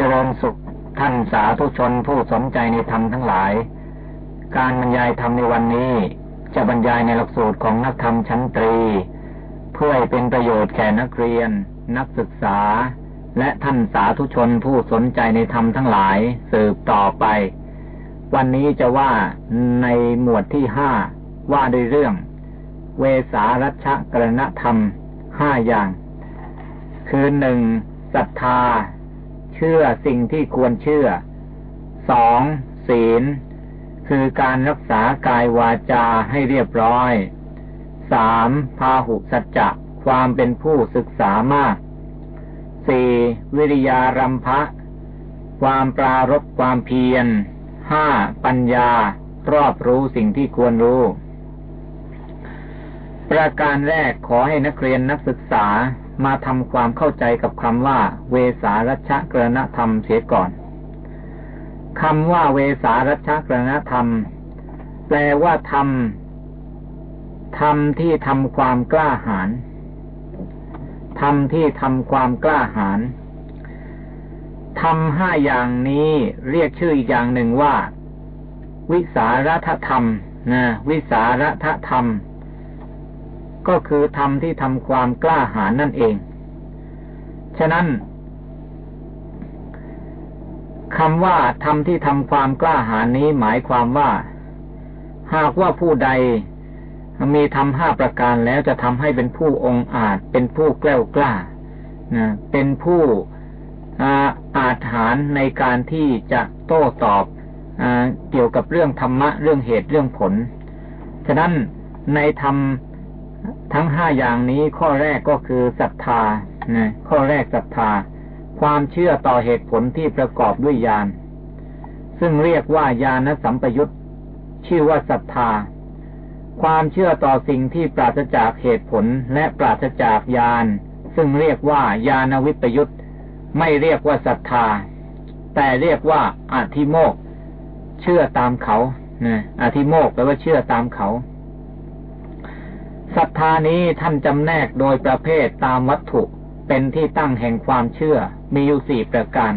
เจริญสุขท่านสาธุชนผู้สนใจในธรรมทั้งหลาย การบรรยายธรรมในวันนี้ จะบรรยายในหลักสูตรของนักธรรมชั้นตรี เพื่อให้เป็นประโยชน์แก่นักเรียน นักศึกษา และท่านสาธุชนผู้สนใจในธรรมทั้งหลายสืบต่อไป วันนี้จะว่าในหมวดที่ห้าว่าด้วยเรื่อง เวสารัชกรณธรรมห้าอย่าง คือหนึ่งศรัทธา เชื่อสิ่งที่ควรเชื่อสองศีล คือการรักษากายวาจาให้เรียบร้อยสามพาหุสัจจะความเป็นผู้ศึกษามากสี่วิริยารัมภะความปรารบความเพียรห้าปัญญา รอบรู้สิ่งที่ควรรู้ ประการแรกขอให้นักเรียนนักศึกษา มาทำความเข้าใจกับคำว่า เวสารัชกรณธรรมเสียก่อนคำว่าเวสารัชกรณธรรม แปลว่าธรรมธรรมที่ทำความกล้าหาญธรรมที่ทำความกล้าหาญทำห้าอย่างนี้เรียกชื่ออีกอย่างหนึ่งว่า วิสารัธรรมนะวิสารัธรรม ก็คือธรรมที่ทำความกล้าหาญนั่นเอง ฉะนั้นคำว่าธรรมที่ทำความกล้าหาญนี้หมายความว่า หากว่าผู้ใดมีทำห้าประการแล้วจะทำให้เป็นผู้องอาจ เป็นผู้แกล้วกล้านะเป็นผู้อาอาจหารในการที่จะโต้ตอบอเกี่ยวกับเรื่องธรรมะ เรื่องเหตุเรื่องผล ฉะนั้นในธรรม ทั้งห้าอย่างนี้ข้อแรกก็คือศรัทธานะข้อแรกศรัทธา ความเชื่อต่อเหตุผลที่ประกอบด้วยญาณซึ่งเรียกว่าญาณสัมปยุตชื่อว่าศรัทธา ความเชื่อต่อสิ่งที่ปราศจากเหตุผลและปราศจากญาณซึ่งเรียกว่าญาณวิปยุตไม่เรียกว่าศรัทธา แต่เรียกว่าอธิโมกเชื่อตามเขานะอธิโมกแปลว่าเชื่อตามเขา ศรัทธานี้ท่านจำแนกโดยประเภทตามวัตถุเป็นที่ตั้งแห่งความเชื่อมีอยู่สี่ประการ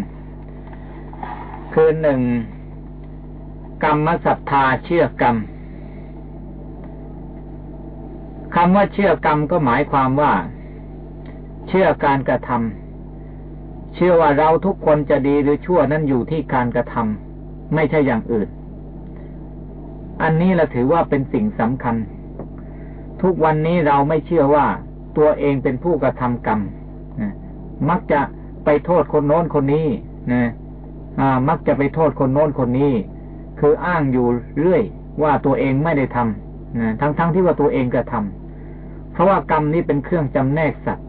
คือหนึ่งกรรมศรัทธาเชื่อกรรมคำว่าเชื่อกรรมก็หมายความว่า เชื่อการกระทำเชื่อว่าเราทุกคนจะดีหรือชั่วนั้นอยู่ที่การกระทำไม่ใช่อย่างอื่น อันนี้เราถือว่าเป็นสิ่งสำคัญ ทุกวันนี้เราไม่เชื่อว่าตัวเองเป็นผู้กระทำกรรมนะมักจะไปโทษคนโน้นคนนี้นะมักจะไปโทษคนโน้นคนนี้ คืออ้างอยู่เรื่อย ว่าตัวเองไม่ได้ทำนะทั้งๆทที่ว่าตัวเองกระทำเพราะว่ากรรมนี้เป็นเครื่องจำแนกสัตว์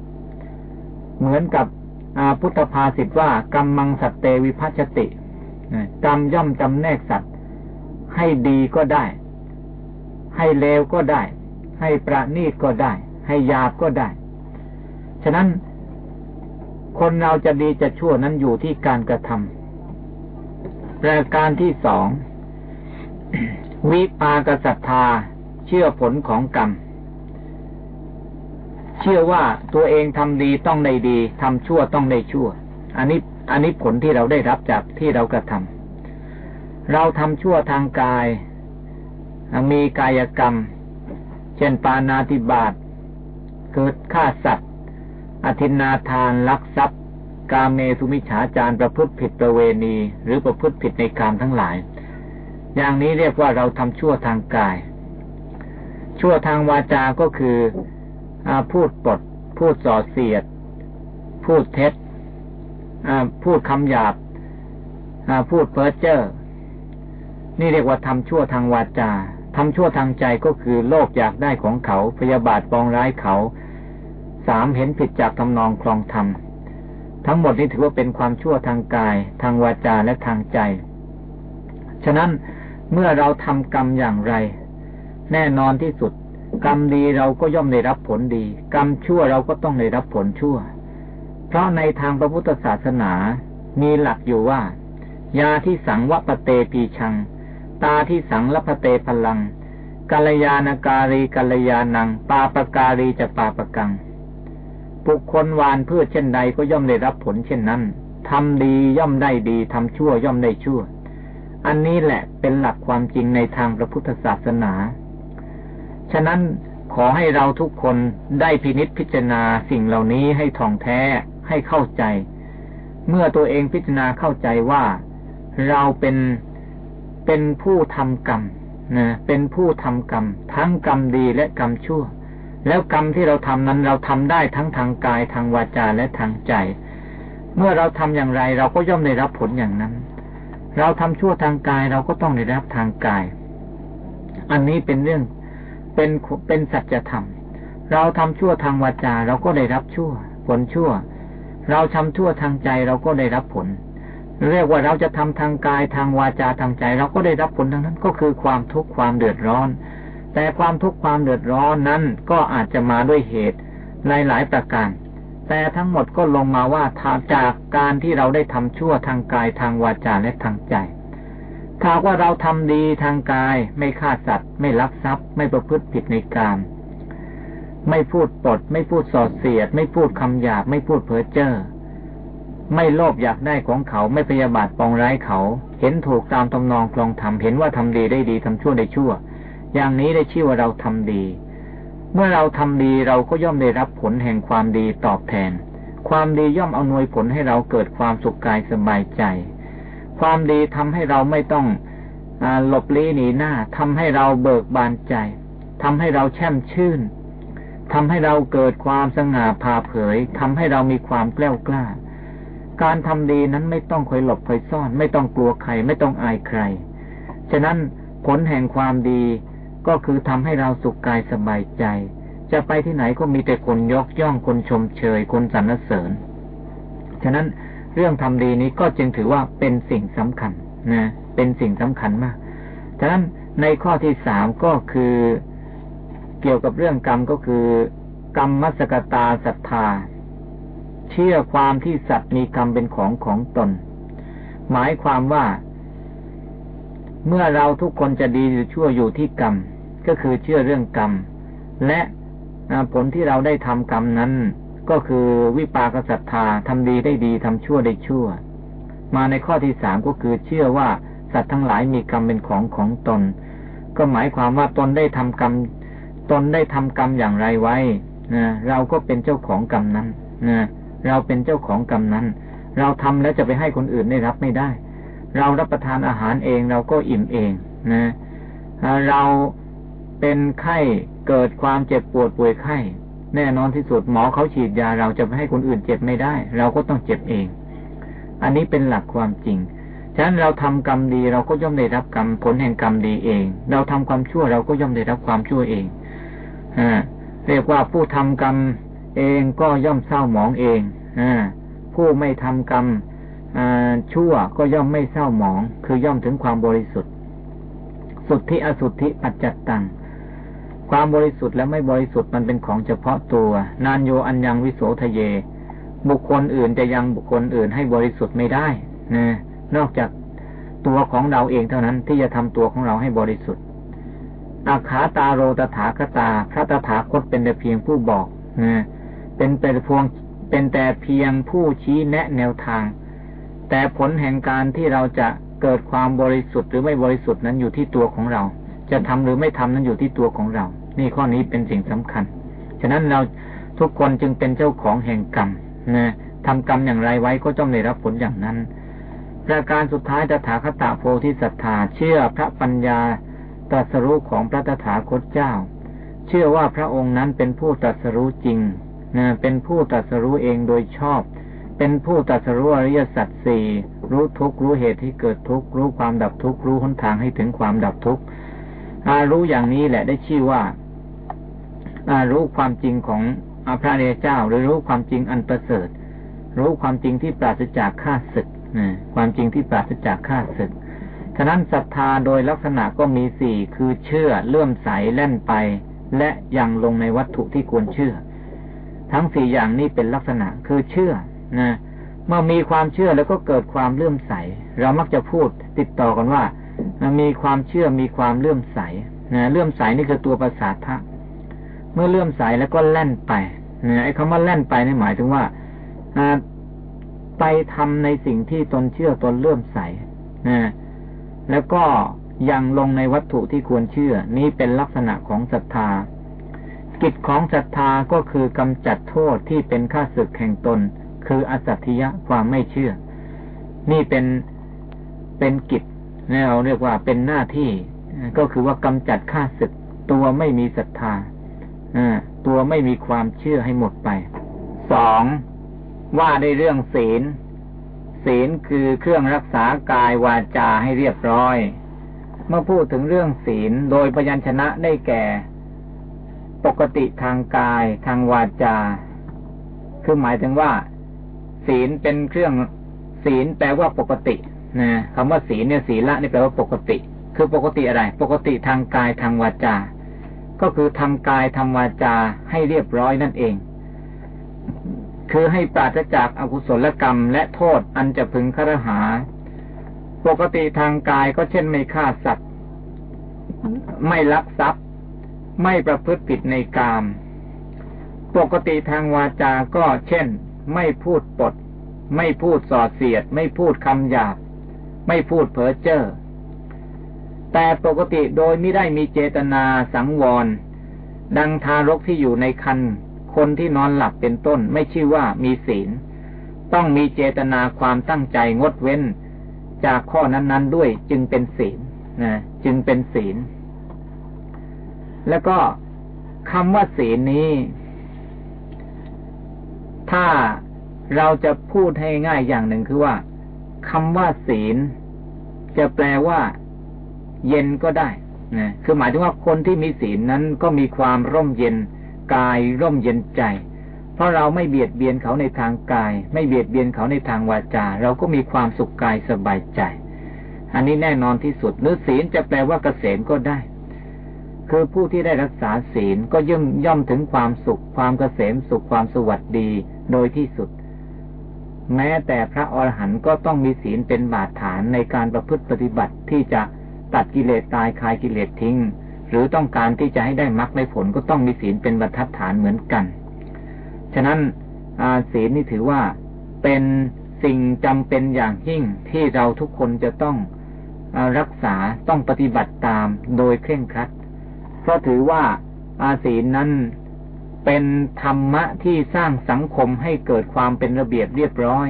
เหมือนกับพุทธภาษิตว่ากรรมมังสัตเตวิพัชติกรรมย่อมจำแนกสัตว์ ให้ดีก็ได้ ให้เลวก็ได้ ให้ประณีตก็ได้ ให้หยาบก็ได้ ฉะนั้นคนเราจะดีจะชั่วนั้นอยู่ที่การกระทำประการที่สองวิปากสัทธา เชื่อผลของกรรม เชื่อว่าตัวเองทำดีต้องได้ดีทำชั่วต้องได้ชั่ว อันนี้อันนี้ผลที่เราได้รับจากที่เรากระทำเราทำชั่วทางกาย มีกายกรรม เช่นปานาติบาตเกิดฆ่าสัตว์ อธินาทานลักทรัพย์ กาเมสุมิฉาจารประพฤติผิดประเวณี หรือประพฤติผิดในกามทั้งหลาย อย่างนี้เรียกว่าเราทำชั่วทางกาย ชั่วทางวาจา ก็คืออพูดปด พูดส่อเสียด พูดเท็จพูดคำหยาบพูดเพ้อเจ้อนี่เรียกว่าทำชั่วทางวาจา ทำชั่วทางใจก็คือโลภอยากได้ของเขา พยาบาทปองร้ายเขา สามเห็นผิดจากทำนองคลองธรรม ทั้งหมดนี้ถือว่าเป็นความชั่วทางกาย ทางวาจาและทางใจ ฉะนั้นเมื่อเราทำกรรมอย่างไร แน่นอนที่สุด กรรมดีเราก็ย่อมได้รับผลดี กรรมชั่วเราก็ต้องได้รับผลชั่ว เพราะในทางพระพุทธศาสนา มีหลักอยู่ว่า ยาที่สังวปเตปีชัง ตาที่สังลพเตพลังกัลยาณการีกัลยาณัง ปาปการีจะปาปกัง บุคคลวานเพื่อเช่นใดก็ย่อมได้รับผลเช่นนั้นทำดีย่อมได้ดีทำชั่วย่อมได้ชั่ว อันนี้แหละเป็นหลักความจริงในทางพระพุทธศาสนา ฉะนั้นขอให้เราทุกคนได้พินิษพิจารณาสิ่งเหล่านี้ให้ท่องแท้ให้เข้าใจ เมื่อตัวเองพิจารณาเข้าใจว่า เราเป็น เป็นผู้ทำกรรมนะเป็นผู้ทำกรรม ทั้งกรรมดีและกรรมชั่ว แล้วกรรมที่เราทำนั้นเราทำได้ทั้งทางกายทางวาจาและทางใจ เมื่อเราทำอย่างไรเราก็ย่อมได้รับผลอย่างนั้น เราทำชั่วทางกายเราก็ต้องได้รับทางกาย อันนี้เป็นเรื่องเป็นเป็นสัจธรรม เราทำชั่วทางวาจาเราก็ได้รับชั่ว ผลชั่ว เราทำชั่วทางใจเราก็ได้รับผล เรียกว่าเราจะทำทางกายทางวาจาทางใจ เราก็ได้รับผลทั้งนั้น ก็คือความทุกข์ความเดือดร้อน แต่ความทุกข์ความเดือดร้อนนั้นก็อาจจะมาด้วยเหตุในหลายประการ แต่ทั้งหมดก็ลงมาว่าจากการที่เราได้ทำชั่วทางกายทางวาจาและทางใจถ้าว่าเราทำดีทางกาย ไม่ฆ่าสัตว์ ไม่ลักทรัพย์ ไม่ประพฤติผิดในกามไม่พูดปด ไม่พูดส่อเสียด ไม่พูดคำหยาบ ไม่พูดเพ้อเจ้อ ไม่โลภอยากได้ของเขาไม่พยาบาทปองร้ายเขา เห็นถูกตามตำนองคลองธรรมเห็นว่าทำดีได้ดีทำชั่วได้ชั่ว อย่างนี้ได้ชื่อว่าเราทำดี เมื่อเราทำดีเราก็ย่อมได้รับผลแห่งความดีตอบแทน ความดีย่อมเอานวยผลให้เราเกิดความสุขกายสบายใจ ความดีทำให้เราไม่ต้องอหลบลี้หนีหน้าทำให้เราเบิกบานใจทำให้เราแช่มชื่นทำให้เราเกิดความสง่าผ่าเผยทำให้เรามีความแกล้วกล้า การทำดีนั้นไม่ต้องคอยหลบคอยซ่อน ไม่ต้องกลัวใคร ไม่ต้องอายใคร ฉะนั้นผลแห่งความดีก็คือทำให้เราสุขกายสบายใจ จะไปที่ไหนก็มีแต่คนยกย่องคนชมเชยคนสรรเสริญ ฉะนั้นเรื่องทำดีนี้ก็จึงถือว่าเป็นสิ่งสำคัญนะเป็นสิ่งสำคัญมาก ฉะนั้นในข้อที่สามก็คือเกี่ยวกับเรื่องกรรมก็คือกรรมมัสกตาศรัทธา เชื่อความที่สัตว์มีกรรมเป็นของของตน หมายความว่า เมื่อเราทุกคนจะดีหรือชั่วอยู่ที่กรรม ก็คือเชื่อเรื่องกรรม และผลที่เราได้ทำกรรมนั้น ก็คือวิปากศรัทธาทำดีได้ดีทำชั่วได้ชั่ว มาในข้อที่สามก็คือเชื่อว่าสัตว์ทั้งหลายมีกรรมเป็นของของตน ก็หมายความว่าตนได้ทำกรรม ตนได้ทำกรรมอย่างไรไว้นะเราก็เป็นเจ้าของกรรมนั้นนะ เราเป็นเจ้าของกรรมนั้น เราทำแล้วจะไปให้คนอื่นได้รับไม่ได้ เรารับประทานอาหารเองเราก็อิ่มเองนะเราเป็นไข้เกิดความเจ็บปวดป่วยไข้ แน่นอนที่สุดหมอเขาฉีดยาเราจะไม่ให้คนอื่นเจ็บไม่ได้ เราก็ต้องเจ็บเอง อันนี้เป็นหลักความจริงฉะนั้นเราทำกรรมดีเราก็ย่อมได้รับกรรมผลแห่งกรรมดีเอง เราทำความชั่วเราก็ย่อมได้รับความชั่วเองอเรียกว่าผู้ทำกรรม เองก็ย่อมเศร้าหมองเองอผู้ไม่ทำกรรมชั่วก็ย่อมไม่เศร้าหมอง คือย่อมถึงความบริสุทธิ์ สุทธิอสุทธิปัจจัตตัง ความบริสุทธิ์และไม่บริสุทธิ์มันเป็นของเฉพาะตัว นานโยอันยังวิโสทะเย บุคคลอื่นจะยังบุคคลอื่นให้บริสุทธิ์ไม่ได้นะนอกจากตัวของเราเองเท่านั้นที่จะทำตัวของเราให้บริสุทธิ์อาขาตาโรตถาคตา พระตถาคตเป็นแต่เพียงผู้บอกนะ เป็นแต่พวงเป็นแต่เพียงผู้ชี้แนะแนวทาง แต่ผลแห่งการที่เราจะเกิดความบริสุทธิ์หรือไม่บริสุทธิ์นั้นอยู่ที่ตัวของเรา จะทำหรือไม่ทำนั้นอยู่ที่ตัวของเรา นี่ข้อนี้เป็นสิ่งสำคัญ ฉะนั้นเราทุกคนจึงเป็นเจ้าของแห่งกรรมนะทำกรรมอย่างไรไว้ก็ต้องได้รับผลอย่างนั้น ประการสุดท้ายตถาคตโพธิศรัทธาเชื่อพระปัญญาตรัสรู้ของพระตถาคตเจ้า เชื่อว่าพระองค์นั้นเป็นผู้ตรัสรู้จริง นะเป็นผู้ตรัสรู้เองโดยชอบ เป็นผู้ตรัสรู้อริยสัจสี่รู้ทุกรู้เหตุที่เกิดทุกรู้ความดับทุกรู้หนทางให้ถึงความดับทุกรู้อย่างนี้แหละได้ชื่อว่ารู้ความจริงของพระเดชเจ้า หรือรู้ความจริงอันประเสริฐ รู้ความจริงที่ปราศจากข้าศึกความจริงที่ปราศจากข้าศึกฉะนั้นศรัทธาโดยลักษณะก็มีสี่คือเชื่อเลื่อมใสแล่นไป และยังลงในวัตถุที่ควรเชื่อ ทั้งสี่อย่างนี้เป็นลักษณะคือเชื่อนะเมื่อมีความเชื่อแล้วก็เกิดความเลื่อมใส เรามักจะพูดติดต่อกันว่ามีความเชื่อมีความเลื่อมใสนะเลื่อมใสนี่คือตัวประสาทะเมื่อเลื่อมใสแล้วก็แล่นไปนี่ยไอ้คำว่าแล่นไปนี่หมายถึงว่าไปทำในสิ่งที่ตนเชื่อตนเลื่อมใสนะแล้วก็ยังลงในวัตถุที่ควรเชื่อ นี้เป็นลักษณะของศรัทธา กิจของศรัทธาก็คือกำจัดโทษที่เป็นข้าศึกแห่งตน คืออสัตถิยะความไม่เชื่อ นี่เป็นเป็นกิจเราเรียกว่าเป็นหน้าที่ ก็คือว่ากำจัดข้าศึก ตัวไม่มีศรัทธาตัวไม่มีความเชื่อให้หมดไปสองว่าได้เรื่องศีล ศีลคือเครื่องรักษากายวาจาให้เรียบร้อย เมื่อพูดถึงเรื่องศีลโดยพยัญชนะได้แก่ ปกติทางกายทางวาจา คือหมายถึงว่า ศีลเป็นเครื่องศีลแปลว่าปกตินะคำว่าศีลเนี่ยศีละนี่แปลว่าปกติ คือปกติอะไร ปกติทางกายทางวาจา ก็คือทำกายทำวาจาให้เรียบร้อยนั่นเอง คือให้ปราศจากอากุศลกรรม และโทษอันจะพึงครหา ปกติทางกายก็เช่นไม่ฆ่าสัตว์ ไม่ลักทรัพย์ ไม่ประพฤติผิดในกาม ปกติทางวาจา ก็เช่น ไม่พูดปด ไม่พูดส่อเสียด ไม่พูดคำหยาบ ไม่พูดเพ้อเจ้อ แต่ปกติโดยไม่ได้มีเจตนาสังวร ดังทารกที่อยู่ในคันคนที่นอนหลับเป็นต้น ไม่ชื่อว่ามีศีล ต้องมีเจตนาความตั้งใจงดเว้น จากข้อนั้น ๆ ด้วยจึงเป็นศีลนะจึงเป็นศีล แล้วก็คำว่าศีลนี้ ถ้าเราจะพูดให้ง่ายอย่างหนึ่งคือว่าคำว่าศีล จะแปลว่า เย็นก็ได้นะคือหมายถึงว่าคนที่มีศีลนั้นก็มีความร่มเย็นกายร่มเย็นใจ เพราะเราไม่เบียดเบียนเขาในทางกาย ไม่เบียดเบียนเขาในทางวาจา เราก็มีความสุขกายสบายใจ อันนี้แน่นอนที่สุดหรือศีลจะแปลว่าเกษมก็ได้ คือผู้ที่ได้รักษาศีลก็ย่อมย่อมถึงความสุข ความเกษมสุขความสวัสดีโดยที่สุด แม้แต่พระอรหันต์ก็ต้องมีศีลเป็นบาดฐานในการประพฤติปฏิบัติที่จะตัดกิเลสตายคลายกิเลสทิ้ง หรือต้องการที่จะให้ได้มรรคได้ผลก็ต้องมีศีลเป็นบรรทัดฐานเหมือนกัน ฉะนั้นศีลนี่ถือว่าเป็นสิ่งจำเป็นอย่างยิ่งที่เราทุกคนจะต้องรักษาต้องปฏิบัติตามโดยเคร่งครัด เพราะถือว่าอาศีนั้นเป็นธรรมะที่สร้างสังคมให้เกิดความเป็นระเบียบเรียบร้อย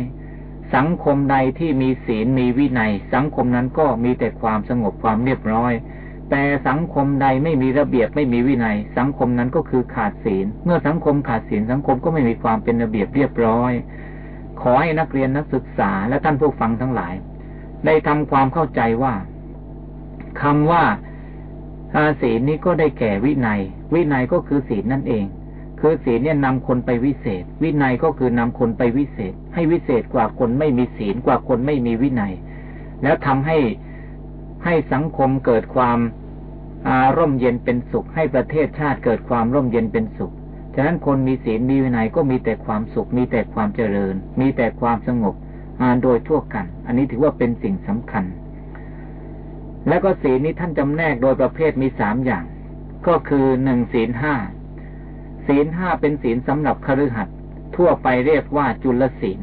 สังคมใดที่มีศีลมีวินัย สังคมนั้นก็มีแต่ความสงบความเรียบร้อย แต่สังคมใดไม่มีระเบียบไม่มีวินัย สังคมนั้นก็คือขาดศีล เมื่อสังคมขาดศีลสังคมก็ไม่มีความเป็นระเบียบเรียบร้อย ขอให้นักเรียนนักศึกษาและท่านผู้ฟังทั้งหลาย ได้ทำความเข้าใจว่าคำว่า อาศีลนี้ก็ได้แก่วินัย วินัยก็คือศีลนั่นเอง คือศีลเนี่ยนำคนไปวิเศษ วินัยก็คือนำคนไปวิเศษ ให้วิเศษกว่าคนไม่มีศีลกว่าคนไม่มีวินัย แล้วทำให้ให้สังคมเกิดความอาร่มเย็นเป็นสุข ให้ประเทศชาติเกิดความร่มเย็นเป็นสุข ฉะนั้นคนมีศีลมีวินัยก็มีแต่ความสุข มีแต่ความเจริญ มีแต่ความสงบโดยทั่วกัน อันนี้ถือว่าเป็นสิ่งสำคัญ แล้วก็ศีลนี้ท่านจำแนกโดยประเภทมีสามอย่าง ก็คือหนึ่งศีลห้าศีลห้าเป็นศีลสำหรับคฤหัสถ์ทั่วไปเรียกว่าจุลศีล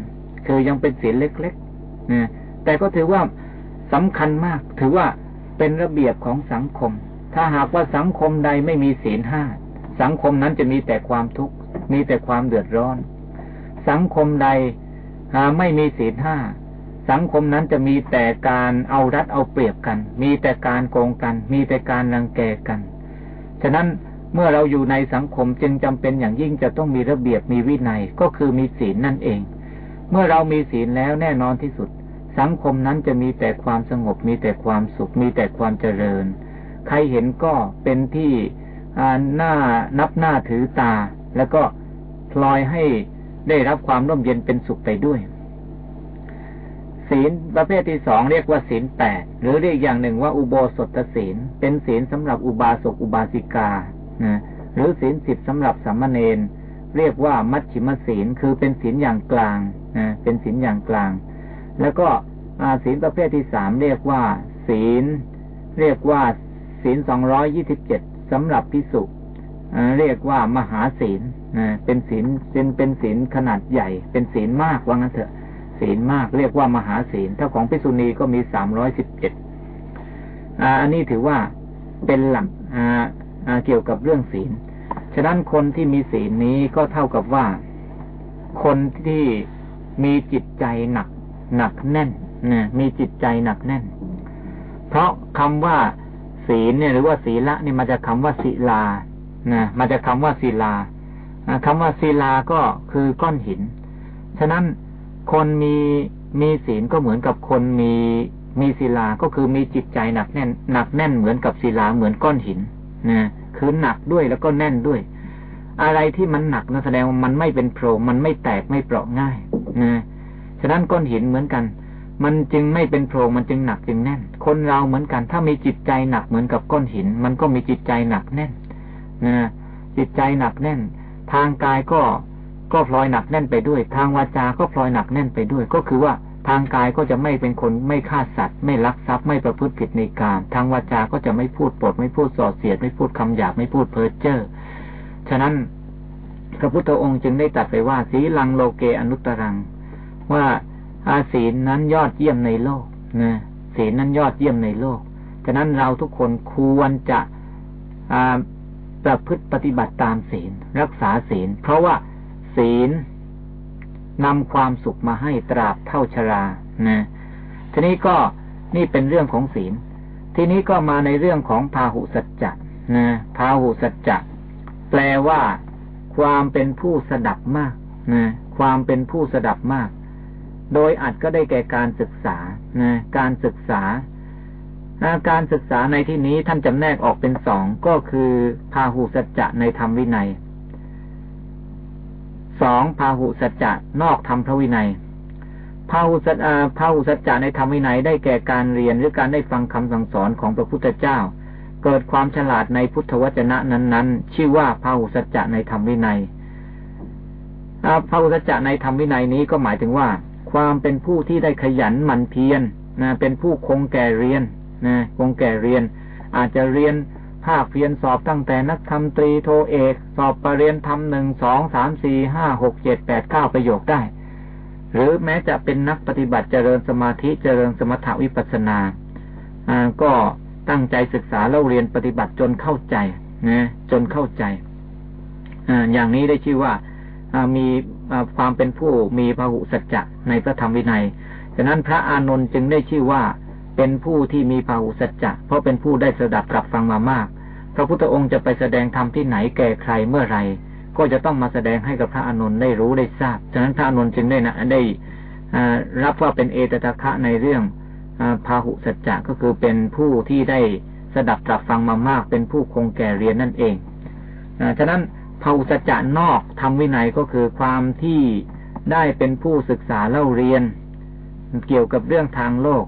คือยังเป็นศีลเล็กๆนะแต่ก็ถือว่าสำคัญมาก ถือว่าเป็นระเบียบของสังคม ถ้าหากว่าสังคมใดไม่มีศีลห้าสังคมนั้นจะมีแต่ความทุกข์ มีแต่ความเดือดร้อน สังคมใดหาไม่มีศีลห้า สังคมนั้นจะมีแต่การเอารัดเอาเปรียบกัน มีแต่การโกงกัน มีแต่การรังแกกัน ฉะนั้นเมื่อเราอยู่ในสังคมจึงจำเป็นอย่างยิ่งจะต้องมีระเบียบมีวินัยก็คือมีศีลนั่นเอง เมื่อเรามีศีลแล้วแน่นอนที่สุด สังคมนั้นจะมีแต่ความสงบ มีแต่ความสุข มีแต่ความเจริญ ใครเห็นก็เป็นที่หน้านับหน้าถือตา แล้วก็พลอยให้ได้รับความร่มเย็นเป็นสุขไปด้วย ศีลประเภทที่สองเรียกว่าศีลแปดหรือเรียกอย่างหนึ่งว่าอุโบสถศีล เป็นศีลสำหรับอุบาสกอุบาสิกานะหรือศีลสิบสำหรับสัมมาเนนเรียกว่ามัชชิมศีลคือเป็นศีลอย่างกลางนะเป็นศีลอย่างกลาง แล้วก็ศีลประเภทที่สามเรียกว่า ศีล เรียกว่าศีลสองร้อยยี่สิบเจ็ดสำหรับพิสุเรียกว่ามหาศีลเป็นศีลเป็นเป็นศีลขนาดใหญ่ เป็นศีลมากว่างั้นเถอะ ศีลมาก เรียกว่ามหาศีล ถ้าของพิสุณีก็มีสามร้อยสิบเจ็ดอันนี้ถือว่าเป็นหลักเกี่ยวกับเรื่องศีล ฉะนั้นคนที่มีศีลนี้ก็เท่ากับว่า คนที่มีจิตใจหนัก หนักแน่นนะมีจิตใจหนักแน่น เพราะคำว่า ศีลเนี่ย หรือว่าศีละนี่มาจากคาว่าศิลานะมาจากคาว่าศิลาคำว่าศิลาก็คือก้อนหิน ฉะนั้น คนมีมีศีลก็เหมือนกับคนมีมีศิลาก็คือมีจิตใจหนักแน่น หนักแน่นเหมือนกับศิลาเหมือนก้อนหินนะคือหนักด้วยแล้วก็แน่นด้วย อะไรที่มันหนักนะแสดงว่ามันไม่เป็นโพรงมันไม่แตกไม่เปราะง่ายนะฉะนั้นก้อนหินเหมือนกัน มันจึงไม่เป็นโพรงมันจึงหนักจึงแน่น คนเราเหมือนกัน ถ้ามีจิตใจหนักเหมือนกับก้อนหิน มันก็มีจิตใจหนักแน่นนะจิตใจหนักแน่น ทางกายก็ ก็พลอยหนักแน่นไปด้วย ทางวาจาก็พลอยหนักแน่นไปด้วย ก็คือว่าทางกายก็จะไม่เป็นคนไม่ฆ่าสัตว์ ไม่ลักทรัพย์ไม่ประพฤติผิดในกามทางวาจาก็จะไม่พูดปด ไม่พูดส่อเสียด ไม่พูดคำหยาบไม่พูดเพ้อเจ้อฉะนั้นพระพุทธองค์จึงได้ตัดไปว่าสีลังโลเกอนุตตรัง ว่าอาศีลนั้นยอดเยี่ยมในโลกนะศีลนั้นยอดเยี่ยมในโลก ฉะนั้นเราทุกคนควรจะประพฤติปฏิบัติตามศีล รักษาศีล เพราะว่า ศีลนำความสุขมาให้ตราบเท่าชรานะทีนี้ก็นี่เป็นเรื่องของศีล ทีนี้ก็มาในเรื่องของพาหุสัจจะนะพาหุสัจจะแปลว่า ความเป็นผู้สดับมากนะความเป็นผู้สดับมาก โดยอัดก็ได้แก่การศึกษานะการศึกษาการศึกษาในที่นี้ท่านจำแนกออกเป็นสองก็คือพาหุสัจจะในธรรมวินัย สองพาหุสัจจะนอกธรรมพระวินัยพาหุสัจพาหุสัจจะในธรรมวินัยได้แก่การเรียนหรือการได้ฟังคำสั่งสอนของพระพุทธเจ้า เกิดความฉลาดในพุทธวจนะนั้น ๆ ชื่อว่าพาหุสัจจะในธรรมวินัยพาหุสัจจะในธรรมวินัยนี้ก็หมายถึงว่า ความเป็นผู้ที่ได้ขยันหมั่นเพียรนะเป็นผู้คงแก่เรียนนะคงแก่เรียน อาจจะเรียน ภาคเพียนสอบตั้งแต่นักธรรมตรีโทเอก สอบปรริญญาธรรมหนึ่งสองสามสี่ห้าหกเจ็ดแปดเก้าประโยคได้ หรือแม้จะเป็นนักปฏิบัติเจริญสมาธิเจริญสมถวิปัสนาอ่าก็ตั้งใจศึกษาเล่าเรียนปฏิบัติจนเข้าใจนะจนเข้าใจอ่าอย่างนี้ได้ชื่อว่ามีความเป็นผู้มีพหุสัจจะในพระธรรมวินัยฉะนั้นพระอานนท์จึงได้ชื่อว่า เป็นผู้ที่มีพาหุสัจจะเพราะเป็นผู้ได้สดับรับฟังมามาก พระพุทธองค์จะไปแสดงธรรมที่ไหนแก่ใครเมื่อไรก็จะต้องมาแสดงให้กับพระอนุนได้รู้ได้ทราบ ฉะนั้นพระอนุนจึงได้นะได้รับว่าเป็นเอตตะคะในเรื่องพาหุสัจจะก็คือเป็นผู้ที่ได้สดับตรับฟังมามาก เป็นผู้คงแก่เรียนนั่นเองฉะนั้นพาหุสัจจะนอกทำวินัยก็คือความที่ได้เป็นผู้ศึกษาเล่าเรียน เกี่ยวกับเรื่องทางโลก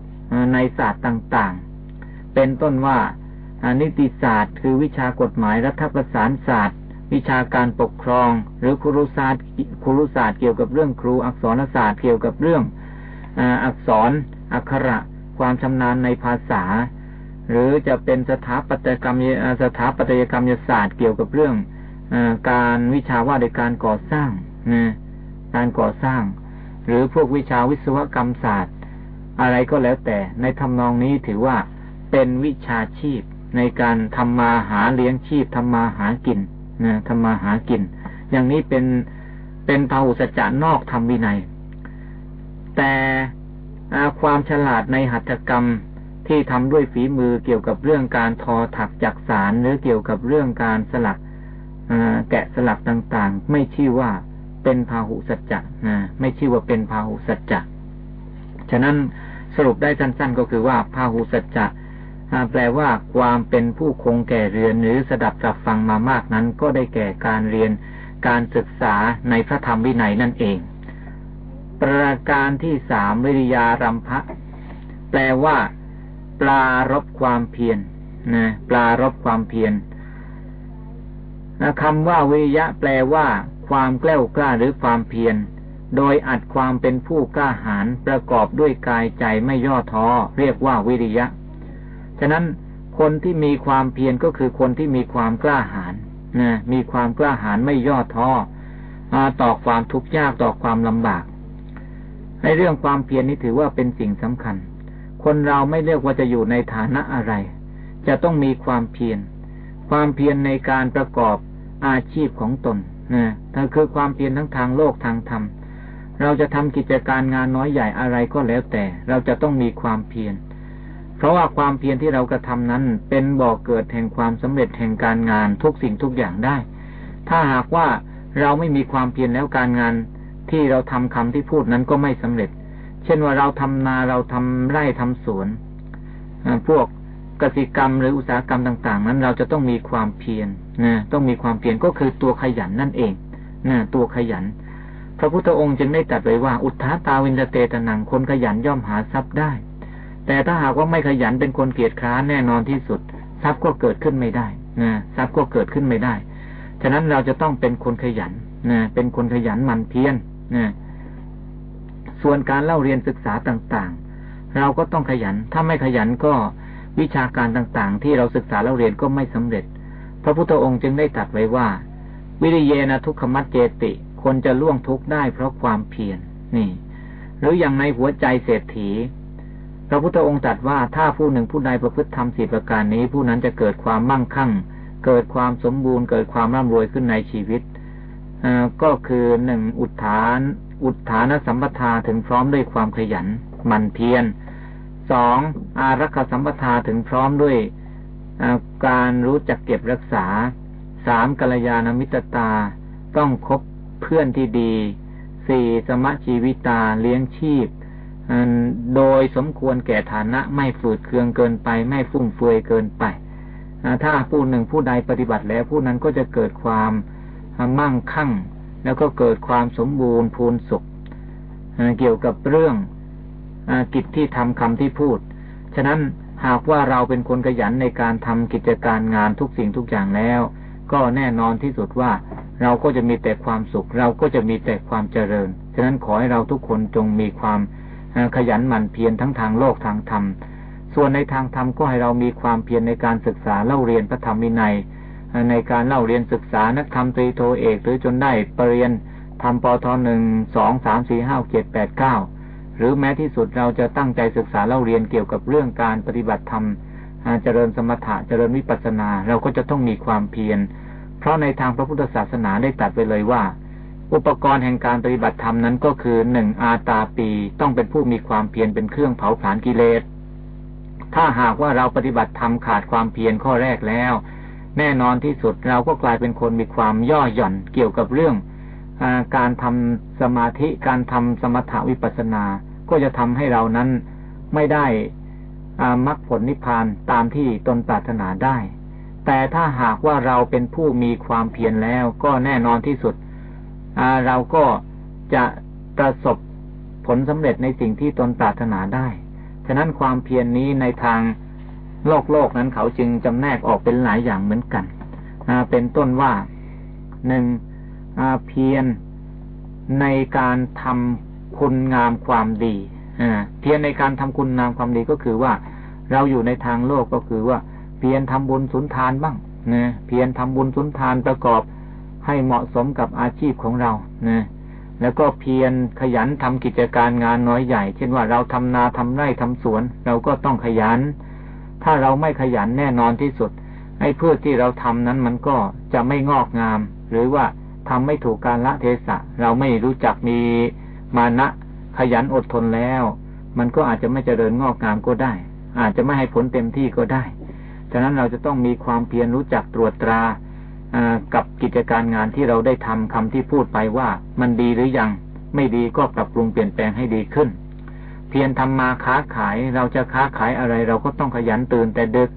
ในศาสตร์ต่างๆ เป็นต้นว่านิติศาสตร์คือวิชากฎหมายรัฐประสานศาสตร์ วิชาการปกครอง หรือครุศาสตร์ครุศาสตร์เกี่ยวกับเรื่องครู อักษรศาสตร์เกี่ยวกับเรื่องอักษร อักขระ ความชำนาญในภาษา หรือจะเป็นสถาปัตยกรรมสถาปัตยกรรมศาสตร์เกี่ยวกับเรื่องอการวิชาว่าในการก่อสร้างการก่อสร้าง หรือพวกวิชาวิศวกรรมศาสตร์ อะไรก็แล้วแต่ ในทำนองนี้ถือว่าเป็นวิชาชีพในการทำมาหาเลี้ยงชีพทำมาหากินนะทำมาหากิน อย่างนี้เป็นเป็นภาหุสจะนอกธรรมวินัย แต่ความฉลาดในหัตถกรรมที่ทำด้วยฝีมือเกี่ยวกับเรื่องการทอถักจักสารหรือเกี่ยวกับเรื่องการสลักแกะสลักต่างๆ ไม่ชื่อว่าเป็นพาหุสัจจะนะไม่ชื่อว่าเป็นพาหุสัจจะ ฉะนั้นสรุปได้สั้น ๆ ก็คือว่าพาหุสัจจะแปลว่าความเป็นผู้คงแก่เรียนหรือสดับรับฟังมามากนั้น ก็ได้แก่การเรียนการศึกษาในพระธรรมวินัยนั่นเอง ประการที่สามวิริยารัมภะแปลว่า ปลารบความเพียรนะปลารบความเพียรคำว่าวิริยะ แปลว่า ความแกล้วกล้าหรือความเพียร โดยอัดความเป็นผู้กล้าหาญประกอบด้วยกายใจไม่ย่อท้อเรียกว่าวิริยะ ฉะนั้นคนที่มีความเพียรก็คือคนที่มีความกล้าหาญนะมีความกล้าหาญไม่ย่อท้อต่อความทุกข์ยากต่อความลำบาก ในเรื่องความเพียรนี้ถือว่าเป็นสิ่งสำคัญ คนเราไม่เลือกว่าจะอยู่ในฐานะอะไร จะต้องมีความเพียรความเพียรในการประกอบอาชีพของตนนะถ้าคือความเพียรทั้งทางโลกทางธรรม เราจะทำกิจการงานน้อยใหญ่อะไรก็แล้วแต่ เราจะต้องมีความเพียร เพราะว่าความเพียรที่เรากระทำนั้น เป็นบ่อกเกิดแห่งความสำเร็จแห่งการงานทุกสิ่งทุกอย่างได้ ถ้าหากว่าเราไม่มีความเพียรแล้วการงานที่เราทำคำที่พูดนั้นก็ไม่สำเร็จ เช่นว่าเราทำนาเราทำไร่ทำสวนพวกกสิกรรมหรืออุตสาหกรรมต่าง ๆ นั้น เราจะต้องมีความเพียรนะต้องมีความเพียรก็คือตัวขยันนั่นเองนะตัวขยัน พระพุทธองค์จึงได้ตรัสไว้ว่า อุทธาตาวินเตตนังคนขยันย่อมหาทรัพย์ได้ แต่ถ้าหากว่าไม่ขยันเป็นคนเกียจคร้านแน่นอนที่สุด ทรัพย์ก็เกิดขึ้นไม่ได้นะทรัพย์ก็เกิดขึ้นไม่ได้ ฉะนั้นเราจะต้องเป็นคนขยันนะเป็นคนขยันมันเพียรนะส่วนการเล่าเรียนศึกษาต่างๆ เราก็ต้องขยัน ถ้าไม่ขยันก็วิชาการต่างๆ ที่เราศึกษาเล่าเรียนก็ไม่สำเร็จ พระพุทธองค์จึงได้ตรัสไว้ว่า วิริเยนะทุกขมัจเจติ คนจะล่วงทุกข์ได้เพราะความเพียรนี่ หรืออย่างในหัวใจเศรษฐีพระพุทธองค์ตรัสว่าถ้าผู้หนึ่งผู้ใดประพฤติทำสี่ประการนี้ ผู้นั้นจะเกิดความมั่งคั่ง เกิดความสมบูรณ์ เกิดความร่ำรวยขึ้นในชีวิตก็คือหนึ่งอุทาน อุทานสัมปทาถึงพร้อมด้วยความขยันมันเพียรสองอารักษสัมปทาถึงพร้อมด้วยการรู้จักเก็บรักษาสามกัลยาณมิตรตาต้องคบ เพื่อนที่ดีสี่สมชีวิตาเลี้ยงชีพโดยสมควรแก่ฐานะไม่ฝืดเคืองเกินไป ไม่ฟุ่มเฟือยเกินไป ถ้าผู้หนึ่งผู้ใดปฏิบัติแล้วผู้นั้นก็จะเกิดความมั่งคั่ง แล้วก็เกิดความสมบูรณ์พูนสุข เกี่ยวกับเรื่องกิจที่ทำคำที่พูด ฉะนั้นหากว่าเราเป็นคนขยันในการทำกิจการงานทุกสิ่งทุกอย่างแล้ว ก็แน่นอนที่สุดว่าเราก็จะมีแต่ความสุข เราก็จะมีแต่ความเจริญ ฉะนั้นขอให้เราทุกคนจงมีความขยันหมั่นเพียรทั้งทางโลกทางธรรม ส่วนในทางธรรมก็ให้เรามีความเพียรในการศึกษาเล่าเรียนพระธรรมวินัย ในการเล่าเรียนศึกษานักธรรมตรีโทเอกหรือจนได้ปรริญญาทำปทหนึ่งสองสามสี่ห้าเจ็ดแปดเก้าหรือแม้ที่สุดเราจะตั้งใจศึกษาเล่าเรียนเกี่ยวกับเรื่องการปฏิบัติธรรมเจริญสมถะเจริญวิปัสสนา เราก็จะต้องมีความเพียร เพราะในทางพระพุทธศาสนาได้ตัดไปเลยว่า อุปกรณ์แห่งการปฏิบัติธรรมนั้นก็คือหนึ่งอาตาปีต้องเป็นผู้มีความเพียรเป็นเครื่องเผาผลาญกิเลส ถ้าหากว่าเราปฏิบัติธรรมขาดความเพียรข้อแรกแล้ว แน่นอนที่สุดเราก็กลายเป็นคนมีความย่อหย่อนเกี่ยวกับเรื่องอการทำสมาธิการทำสมถะวิปัสนา ก็จะทำให้เรานั้นไม่ได้มรรคผลนิพพานตามที่ตนปรารถนาได้ แต่ถ้าหากว่าเราเป็นผู้มีความเพียรแล้ว ก็แน่นอนที่สุดเราก็จะประสบผลสำเร็จในสิ่งที่ตนปรารถนาได้ ฉะนั้นความเพียรนนี้ในทางโลกโลกนั้นเขาจึงจำแนกออกเป็นหลายอย่างเหมือนกันเป็นต้นว่าหนึ่งเพียรในการทำคุณงามความดีเพียรในการทำคุณงามความดีก็คือว่า เราอยู่ในทางโลกก็คือว่า เพียรทำบุญสุนทานบ้างนะเพียรทำบุญสุนทานประกอบให้เหมาะสมกับอาชีพของเรานะแล้วก็เพียรขยันทำกิจการงานน้อยใหญ่ เช่นว่าเราทำนาทำไร่ทำสวน เราก็ต้องขยัน ถ้าเราไม่ขยันแน่นอนที่สุดไอ้เพื่อที่เราทำนั้นมันก็จะไม่งอกงาม หรือว่าทำไม่ถูกการละเทศะ เราไม่รู้จักมีมานะขยันอดทนแล้ว มันก็อาจจะไม่เจริญงอกงามก็ได้ อาจจะไม่ให้ผลเต็มที่ก็ได้ ฉะนั้นเราจะต้องมีความเพียรรู้จักตรวจตรากับกิจการงานที่เราได้ทำคำที่พูดไปว่ามันดีหรือยังไม่ดีก็ปรับปรุงเปลี่ยนแปลงให้ดีขึ้น เพียรทำมาค้าขายเราจะค้าขายอะไร เราก็ต้องขยันตื่นแต่ดึก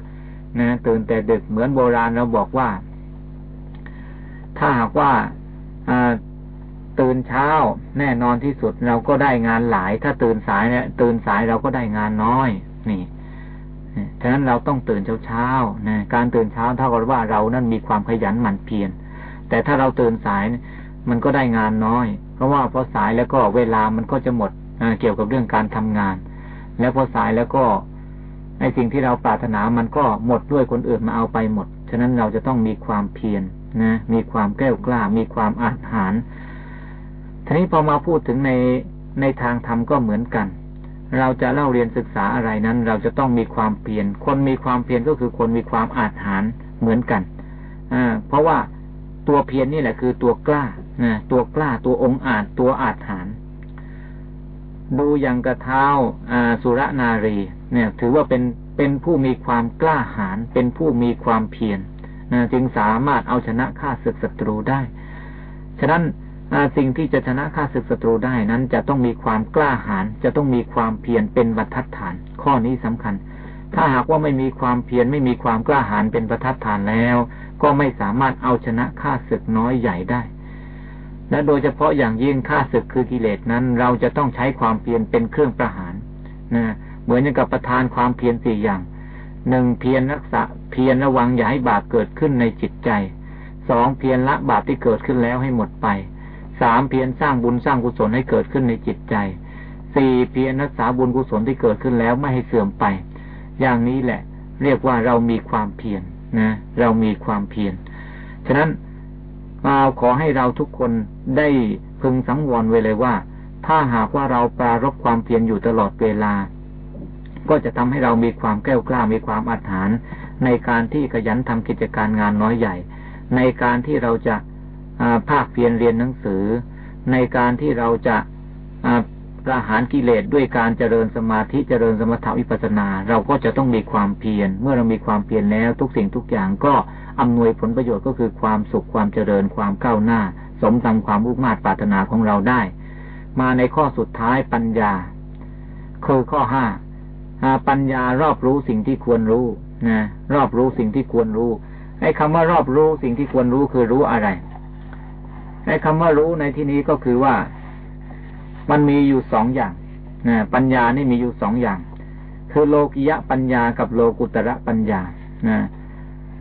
นะตื่นแต่ดึกเหมือนโบราณเราบอกว่า ถ้าหากว่าตื่นเช้าแน่นอนที่สุดเราก็ได้งานหลาย ถ้าตื่นสายเนี่ยตื่นสายเราก็ได้งานน้อย นี่ ฉะนั้นเราต้องตื่นเช้าเช้านะการตื่นเช้าเท่ากับว่าเรานั้นมีความขยันหมั่นเพียร แต่ถ้าเราตื่นสายมันก็ได้งานน้อย เพราะว่าพอสายแล้วก็เวลามันก็จะหมดเกี่ยวกับเรื่องการทำงาน แล้วพอสายแล้วก็ไอ้สิ่งที่เราปรารถนามันก็หมดด้วยคนอื่นมาเอาไปหมด ฉะนั้นเราจะต้องมีความเพียรนะมีความแก้วกล้า มีความอาหารทีนี้พอมาพูดถึงในในทางธรรมก็เหมือนกัน เราจะเล่าเรียนศึกษาอะไรนั้น เราจะต้องมีความเพียรคนมีความเพียรก็คือคนมีความอาจหารเหมือนกันอเพราะว่าตัวเพียรนนี่แหละคือตัวกล้านะตัวกล้าตัวองอาจตัวอาจหารดูอย่างกระเท้าสุรนารี เนี่ย ถือว่าเป็นเป็นผู้มีความกล้าหาญเป็นผู้มีความเพียรนะจึงสามารถเอาชนะข้าศึกศัตรูได้ ฉะนั้น สิ่งที่จะชนะข้าศึกศัตรูได้นั้น จะต้องมีความกล้าหาญจะต้องมีความเพียรเป็นบรรทัดฐาน ข้อนี้สำคัญ ถ้าหากว่าไม่มีความเพียรไม่มีความกล้าหาญเป็นบรรทัดฐานแล้ว ก็ไม่สามารถเอาชนะข้าศึกน้อยใหญ่ได้ และโดยเฉพาะอย่างยิ่งข้าศึกคือกิเลสนั้น เราจะต้องใช้ความเพียรเป็นเครื่องประหารนะเหมือนกับประทานความเพียรสี่อย่างหนึ่งเพียรรักษาเพียรระวังอย่าให้บาปเกิดขึ้นในจิตใจสองเพียรละบาปที่เกิดขึ้นแล้วให้หมดไป สามเพียรสร้างบุญสร้างกุศลให้เกิดขึ้นในจิตใจสี่เพียรรักษาบุญกุศลที่เกิดขึ้นแล้วไม่ให้เสื่อมไป อย่างนี้แหละ เรียกว่าเรามีความเพียรนะเรามีความเพียรฉะนั้นเราขอให้เราทุกคนได้พึงสังวรไว้เลยว่า ถ้าหากว่าเราปรารบความเพียรอยู่ตลอดเวลา ก็จะทำให้เรามีความแก้วกล้ามีความอัถรรพ์ในการที่ขยันทำกิจการงานน้อยใหญ่ ในการที่เราจะ ภาคเพียรเรียนหนังสือ ในการที่เราจะประหารกิเลสด้วยการเจริญสมาธิเจริญสมถวิปัสนา เราก็จะต้องมีความเพียรเมื่อเรามีความเพียรแล้วทุกสิ่งทุกอย่างก็อำนวยผลประโยชน์ก็คือความสุขความเจริญความก้าวหน้า สมตามความมุ่งมา่ปรารถนาของเราได้ มาในข้อสุดท้ายปัญญา คือข้อห้าปัญญารอบรู้สิ่งที่ควรรู้นะรอบรู้สิ่งที่ควรรู้ไอ้คำว่ารอบรู้สิ่งที่ควรรู้คือรู้อะไร ไอ้คำว่ารู้ในที่นี้ก็คือว่ามันมีอยู่สองอย่างนะปัญญานี่มีอยู่สองอย่าง คือโลกิยะปัญญากับโลกุตระปัญญานะ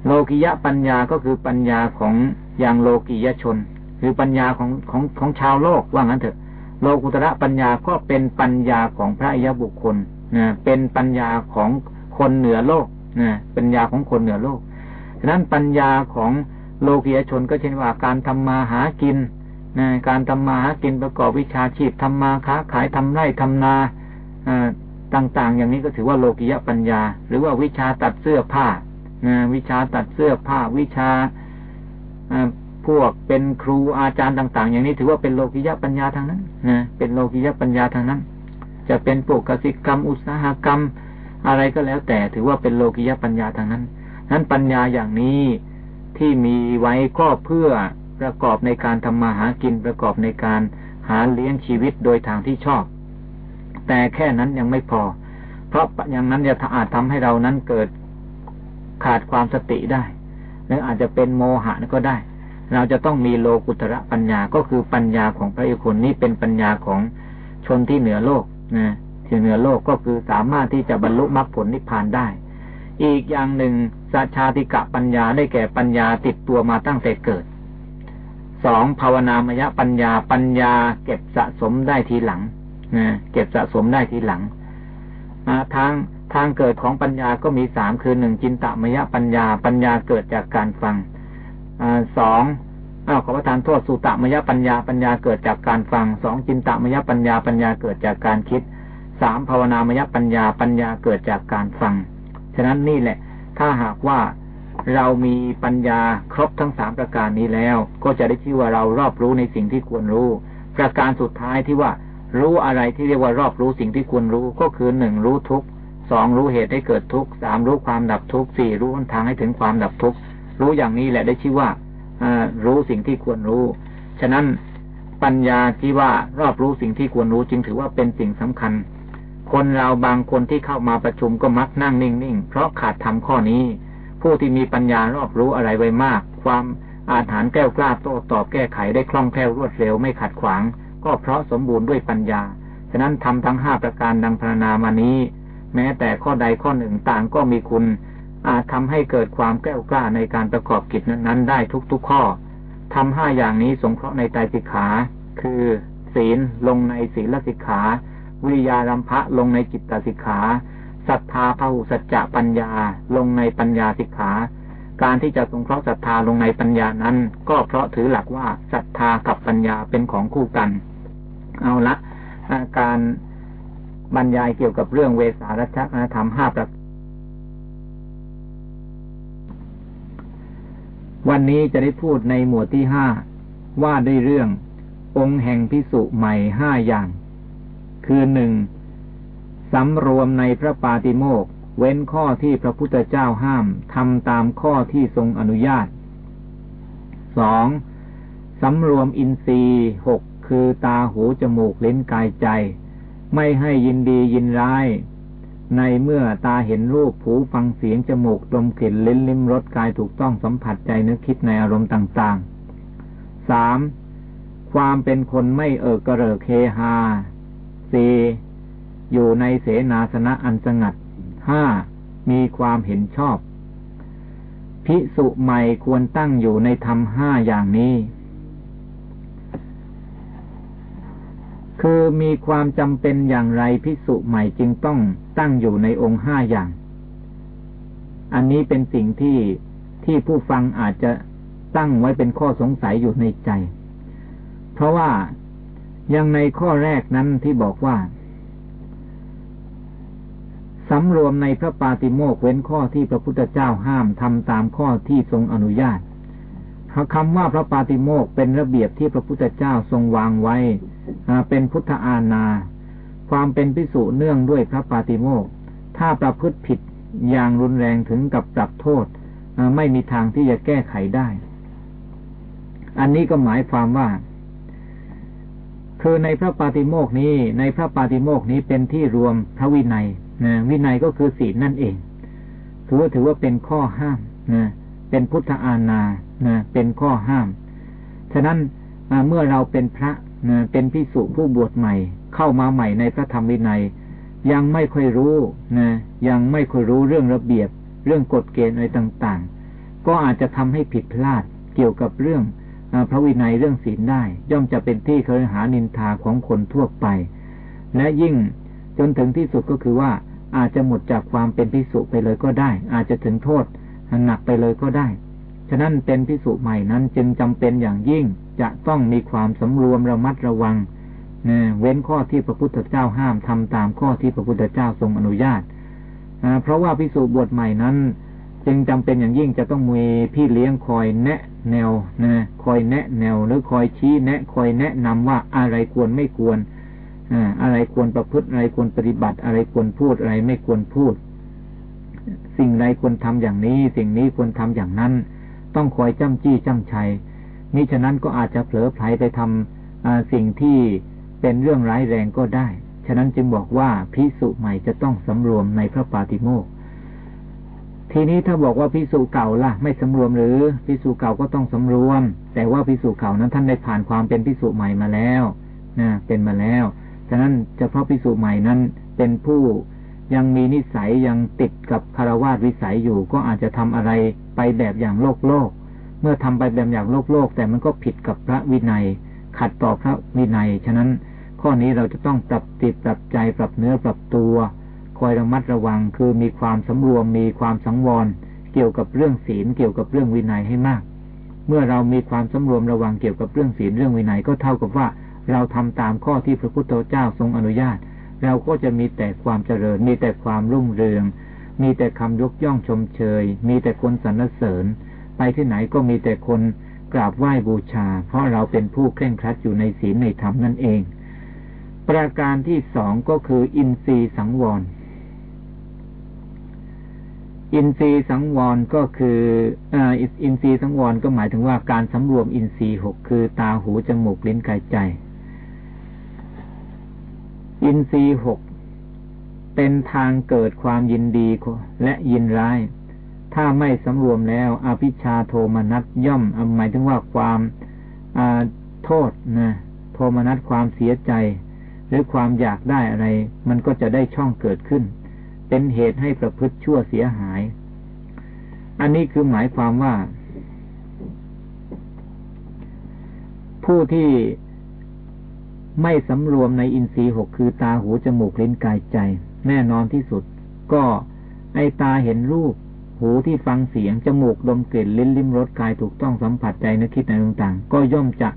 โลกิยะปัญญาก็คือปัญญาของอย่างโลกิยชน คือปัญญาของของของชาวโลกว่างั้นเถอะ โลกุตระปัญญาก็เป็นปัญญาของพระยบุคคลนะเป็นปัญญาของคนเหนือโลกนะปัญญาของคนเหนือโลกฉะนั้นปัญญาของ โลกียชนก็เช่นว่าการทำมาหากินนะการทำมาหากินประกอบวิชาชีพทำมาค้าขายทำไร่ทำนาต่างๆ อย่างนี้ก็ถือว่าโลกิยะปัญญา หรือว่าวิชาตัดเสื้อผ้าวิชาตัดเสื้อผ้า วิชาพวกเป็นครูอาจารย์ต่าง ๆ อย่างนี้ถือว่าเป็นโลกิยะปัญญาทางนั้นนะเป็นโลกิยะปัญญาทางนั้น จะเป็นปกสิกรรม อุตสาหกรรม อะไรก็แล้วแต่ถือว่าเป็นโลกิยะปัญญาทางนั้นนั้นปัญญาอย่างนี้ ที่มีไว้ก็เพื่อประกอบในการทำมาหากินประกอบในการหาเลี้ยงชีวิตโดยทางที่ชอบ แต่แค่นั้นยังไม่พอ เพราะอย่างนั้นจะอาจทำให้เรานั้นเกิดขาดความสติได้ หรืออาจจะเป็นโมหะก็ได้ เราจะต้องมีโลกุตระปัญญาก็คือปัญญาของพระอิคนนี้เป็นปัญญาของชนที่เหนือโลกนะที่เหนือโลกก็คือสามารถที่จะบรรลุมรรคผลนิพพานได้ อีกอย่างหนึ่ง สัชาติกะปัญญาได้แก่ปัญญาติดตัวมาตั้งแต่เกิดสองภาวนามยปัญญาปัญญา เก็บสะสมได้ทีหลังนะเก็บสะสมได้ทีหลังทางทางเกิดของปัญญาก็มีสามคือหนึ่งจินตมยปัญญา ปัญญาเกิดจากการฟังอสองอ้าวขอประทานโทษสุตมยปัญญาปัญญาเกิดจากการฟังสองจินตมยปัญญาปัญญาเกิดจากการคิดสามภาวนามยปัญญาปัญญาเกิดจากการฟัง ฉะนั้นนี่แหละ ถ้าหากว่าเรามีปัญญาครบทั้งสามประการนี้แล้ว ก็จะได้ชื่อว่าเรารอบรู้ในสิ่งที่ควรรู้ ประการสุดท้ายที่ว่า รู้อะไรที่เรียกว่ารอบรู้สิ่งที่ควรรู้ก็คือหนึ่งรู้ทุกสองรู้เหตุให้เกิดทุกสามรู้ความดับทุกสี่รู้ทางให้ถึงความดับทุกรู้อย่างนี้แหละได้ชื่อว่ารู้สิ่งที่ควรรู้ ฉะนั้นปัญญาที่ว่ารอบรู้สิ่งที่ควรรู้จึงถือว่าเป็นสิ่งสำคัญ คนเราบางคนที่เข้ามาประชุมก็มักนั่งนิ่งๆ เพราะขาดทำข้อนี้ ผู้ที่มีปัญญารอบรู้อะไรไว้มาก ความอาถรรพ์แก้วกล้าโต้ตอบแก้ไขได้คล่องแคล่วรวดเร็วไม่ขัดขวาง ก็เพราะสมบูรณ์ด้วยปัญญา ฉะนั้นทำทั้งห้าประการดังพรรณนามานี้ แม้แต่ข้อใดข้อหนึ่งต่างก็มีคุณ อาจทำให้เกิดความแก้วกล้าในการประกอบกิจนั้นๆ ได้ทุกๆข้อทำห้าอย่างนี้สงเคราะห์ในใจสิกขา คือ ศีลลงในศีลสิกขา วิยารัมภะลงในจิตตสิกขาศรัทธาพหุสัจจะปัญญาลงในปัญญาสิกขา การที่จะสงเคราะห์ศรัทธาลงในปัญญานั้น ก็เพราะถือหลักว่าศรัทธากับปัญญาเป็นของคู่กัน เอาละการบรรยายเกี่ยวกับเรื่องเวสารัชกธรรมห้าประวันนี้จะได้พูดในหมวดที่ห้าว่าด้วยเรื่อง องค์แห่งพิสุใหม่ห้าอย่าง คือหนึ่งสำรวมในพระปาติโมกเว้นข้อที่พระพุทธเจ้าห้ามทำตามข้อที่ทรงอนุญาตสองสำรวมอินทรีย์หกคือตาหูจมูกลิ้นกายใจ ไม่ให้ยินดียินร้าย ในเมื่อตาเห็นรูปหูฟังเสียงจมูกดมกลิ่นลิ้นลิ้มรสกายถูกต้องสัมผัสใจนึกคิดในอารมณ์ต่างๆสามความเป็นคนไม่เอิกกระเริกเคฮา สี่อยู่ในเสนาสนะอันสงัดห้ามีความเห็นชอบ พิสุใหม่ควรตั้งอยู่ในธรรมห้าอย่างนี้ คือมีความจำเป็นอย่างไรพิสุใหม่จึงต้องตั้งอยู่ในองค์ห้าอย่าง อันนี้เป็นสิ่งที่ที่ผู้ฟังอาจจะตั้งไว้เป็นข้อสงสัยอยู่ในใจ เพราะว่า ยังในข้อแรกนั้นที่บอกว่าสำรวมในพระปาติโมกเว้นข้อที่พระพุทธเจ้าห้ามทำตามข้อที่ทรงอนุญาตคำว่าพระปาติโมกเป็นระเบียบที่พระพุทธเจ้าทรงวางไว้เป็นพุทธอาณา ความเป็นพิสูจเนื่องด้วยพระปาติโมกถ้าประพฤติผิดอย่างรุนแรงถึงกับปรับโทษไม่มีทางที่จะแก้ไขได้ อันนี้ก็หมายความว่า คือในพระปาติโมกนี้ ในพระปาติโมกนี้เป็นที่รวมพระวินัยนะวินัยก็คือศีลนั่นเองถือว่าถือว่าเป็นข้อห้ามนะเป็นพุทธอาณานะเป็นข้อห้าม ฉะนั้นเมื่อเราเป็นพระนะเป็นพิสุผู้บวชใหม่ เข้ามาใหม่ในพระธรรมวินัย ยังไม่ค่อยรู้นะยังไม่ค่อยรู้เรื่องระเบียบ เรื่องกฎเกณฑ์อะไรต่าง ๆ ก็อาจจะทำให้ผิดพลาดเกี่ยวกับเรื่อง พระวินัยเรื่องศีลได้ ย่อมจะเป็นที่เคยหานินทาของคนทั่วไป และยิ่งจนถึงที่สุดก็คือว่าอาจจะหมดจากความเป็นพิสุไปเลยก็ได้ อาจจะถึงโทษหนักไปเลยก็ได้ ฉะนั้นเป็นพิสุใหม่นั้นจึงจำเป็นอย่างยิ่งจะต้องมีความสำรวมระมัดระวังเว้นข้อที่พระพุทธเจ้าห้ามทำตามข้อที่พระพุทธเจ้าทรงอนุญาตเพราะว่าพิสุบวชใหม่นั้น จึงจำเป็นอย่างยิ่งจะต้องมีพี่เลี้ยงคอยแนะแนวนะคอยแนะแนวหรือคอยชี้แนะ คอยแนะนำว่าอะไรควรไม่ควรอะไรควรประพฤติอะไรควรปฏิบัติ อะไรควรพูดอะไรไม่ควรพูด สิ่งใดควรทำอย่างนี้ สิ่งนี้ควรทำอย่างนั้น ต้องคอยจ้ำจี้จ้ำชัยมิฉะนั้นก็อาจจะเผลอไผลไปทำสิ่งที่เป็นเรื่องร้ายแรงก็ได้ ฉะนั้นจึงบอกว่าพิสุใหม่จะต้องสำรวมในพระปาติโมก ทีนี้ถ้าบอกว่าพิสูจเก่าล่ะ ไม่สำรวมหรือพิสูจเก่าก็ต้องสำรวม แต่ว่าพิสูจเก่านั้นท่านได้ผ่านความเป็นพิสูจใหม่มาแล้วนะเป็นมาแล้วฉะนั้นเฉพาะพิสูจใหม่นั้นเป็นผู้ยังมีนิสัยยังติดกับคารวาสวิสัยอยู่ ก็อาจจะทำอะไรไปแบบอย่างโลกโลก เมื่อทำไปแบบอย่างโลกโลก แต่มันก็ผิดกับพระวินัย ขัดต่อพระวินัย ฉะนั้นข้อนี้เราจะต้องปรับติดปรับใจปรับเนื้อปรับตัว อยระมัดระวัง คือมีความสำรวมมีความสังวร เกี่ยวกับเรื่องศีล เกี่ยวกับเรื่องวินัยให้มาก เมื่อเรามีความสำรวมระวังเกี่ยวกับเรื่องศีลเรื่องวินัยก็เท่ากับว่า เราทำตามข้อที่พระพุทธเจ้าทรงอนุญาต เราก็จะมีแต่ความเจริญ มีแต่ความรุ่งเรือง มีแต่คำยกย่องชมเชย มีแต่คนสรรเสริญ ไปที่ไหนก็มีแต่คนกราบไหว้บูชา เพราะเราเป็นผู้เคร่งครัดอยู่ในศีลในธรรมนั่นเอง ประการที่สองก็คืออินทรีย์สังวร อินทรีย์สังวรก็คืออินทรีย์สังวรก็หมายถึงว่าการสำรวมอินทรีย์หกคือตาหูจมูกลิ้นกายใจ อินทรีย์หกเป็นทางเกิดความยินดีและยินร้าย ถ้าไม่สำรวมแล้ว อภิชาโทมนัสย่อมหมายถึงว่าความโทษนะโทมนัสความเสียใจ หรือความอยากได้อะไร มันก็จะได้ช่องเกิดขึ้น เป็นเหตุให้ประพฤติชั่วเสียหาย อันนี้คือหมายความว่า ผู้ที่ไม่สำรวมในอินทรีย์หกคือตาหูจมูกลิ้นกายใจ แน่นอนที่สุด ก็ไอตาเห็นรูป หูที่ฟังเสียง จมูกดมกลิ่นลิ้นลิ้มรสกายถูกต้องสัมผัสใจนึกคิดในต่างๆ ก็ย่อมจะ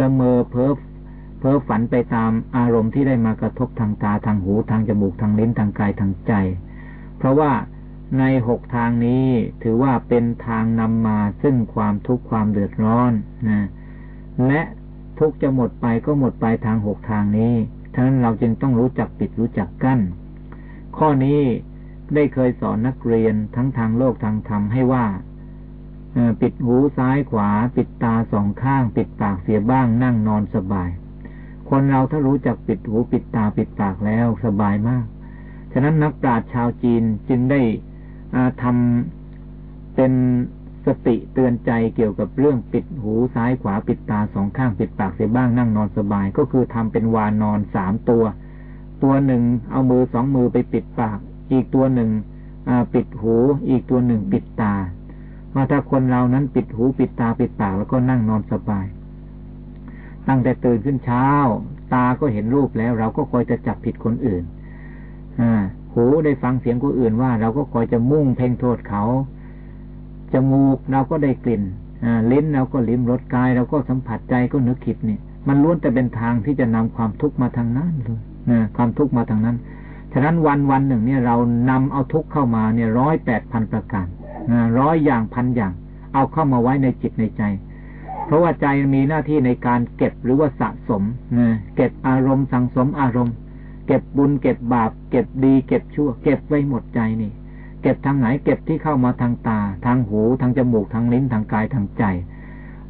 ละเมอเพ้อ เพ้อฝันไปตามอารมณ์ที่ได้มากระทบทางตาทางหูทางจมูกทางลิ้นทางกายทางใจ เพราะว่าในหกทางนี้ถือว่าเป็นทางนำมาซึ่งความทุกข์ความเดือดร้อนนะและทุกจะหมดไปก็หมดไปทางหกทางนี้ฉะนั้นเราจึงต้องรู้จักปิดรู้จักกั้น ข้อนี้ได้เคยสอนนักเรียนทั้งทางโลกทางธรรมให้ว่าปิดหูซ้ายขวา ปิดตาสองข้าง ปิดปากเสียบ้างนั่งนอนสบาย คนเราถ้ารู้จักปิดหูปิดตาปิดปากแล้วสบายมาก ฉะนั้นนักปราชญ์ชาวจีนจึงได้ทำเป็นสติเตือนใจเกี่ยวกับเรื่องปิดหูซ้ายขวาปิดตาสองข้างปิดปากเสียบ้างนั่งนอนสบาย ก็คือทำเป็นวานนอนสามตัว ตัวหนึ่งเอามือสองมือไปปิดปาก อีกตัวหนึ่งปิดหู อีกตัวหนึ่งปิดตาว่าถ้าคนเรานั้นปิดหูปิดตาปิดปากแล้วก็นั่งนอนสบาย ตั้งแต่ตื่นขึ้นเช้า ตาก็เห็นรูปแล้ว เราก็คอยจะจับผิดคนอื่นอหูได้ฟังเสียงคนอื่นว่า เราก็คอยจะมุ่งเพ่งโทษเขาจมูกเราก็ได้กลิ่นลิ้นเราก็ลิ้มรสกาย เราก็สัมผัสใจก็นึกคิดเนี่ยมันล้วนแต่เป็นทางที่จะนำความทุกข์มาทางนั้นเลยนะความทุกข์มาทางนั้น ฉะนั้นวันวันหนึ่งเนี่ยเรานำเอาทุกข์เข้ามาเนี่ยร้อยแปดพันประการร้อยอย่างพันอย่าง เอาเข้ามาไว้ในจิตในใจ ราะว่าใจมีหน้าที่ในการเก็บหรือว่าสะสมเก็บอารมณ์สังสมอารมณ์ เก็บบุญเก็บบาป เก็บดี เก็บชั่ว เก็บไว้หมดใจนี่ เก็บทางไหนเก็บที่เข้ามาทางตา ทางหูทางจมูกทางลิ้นทางกายทางใจ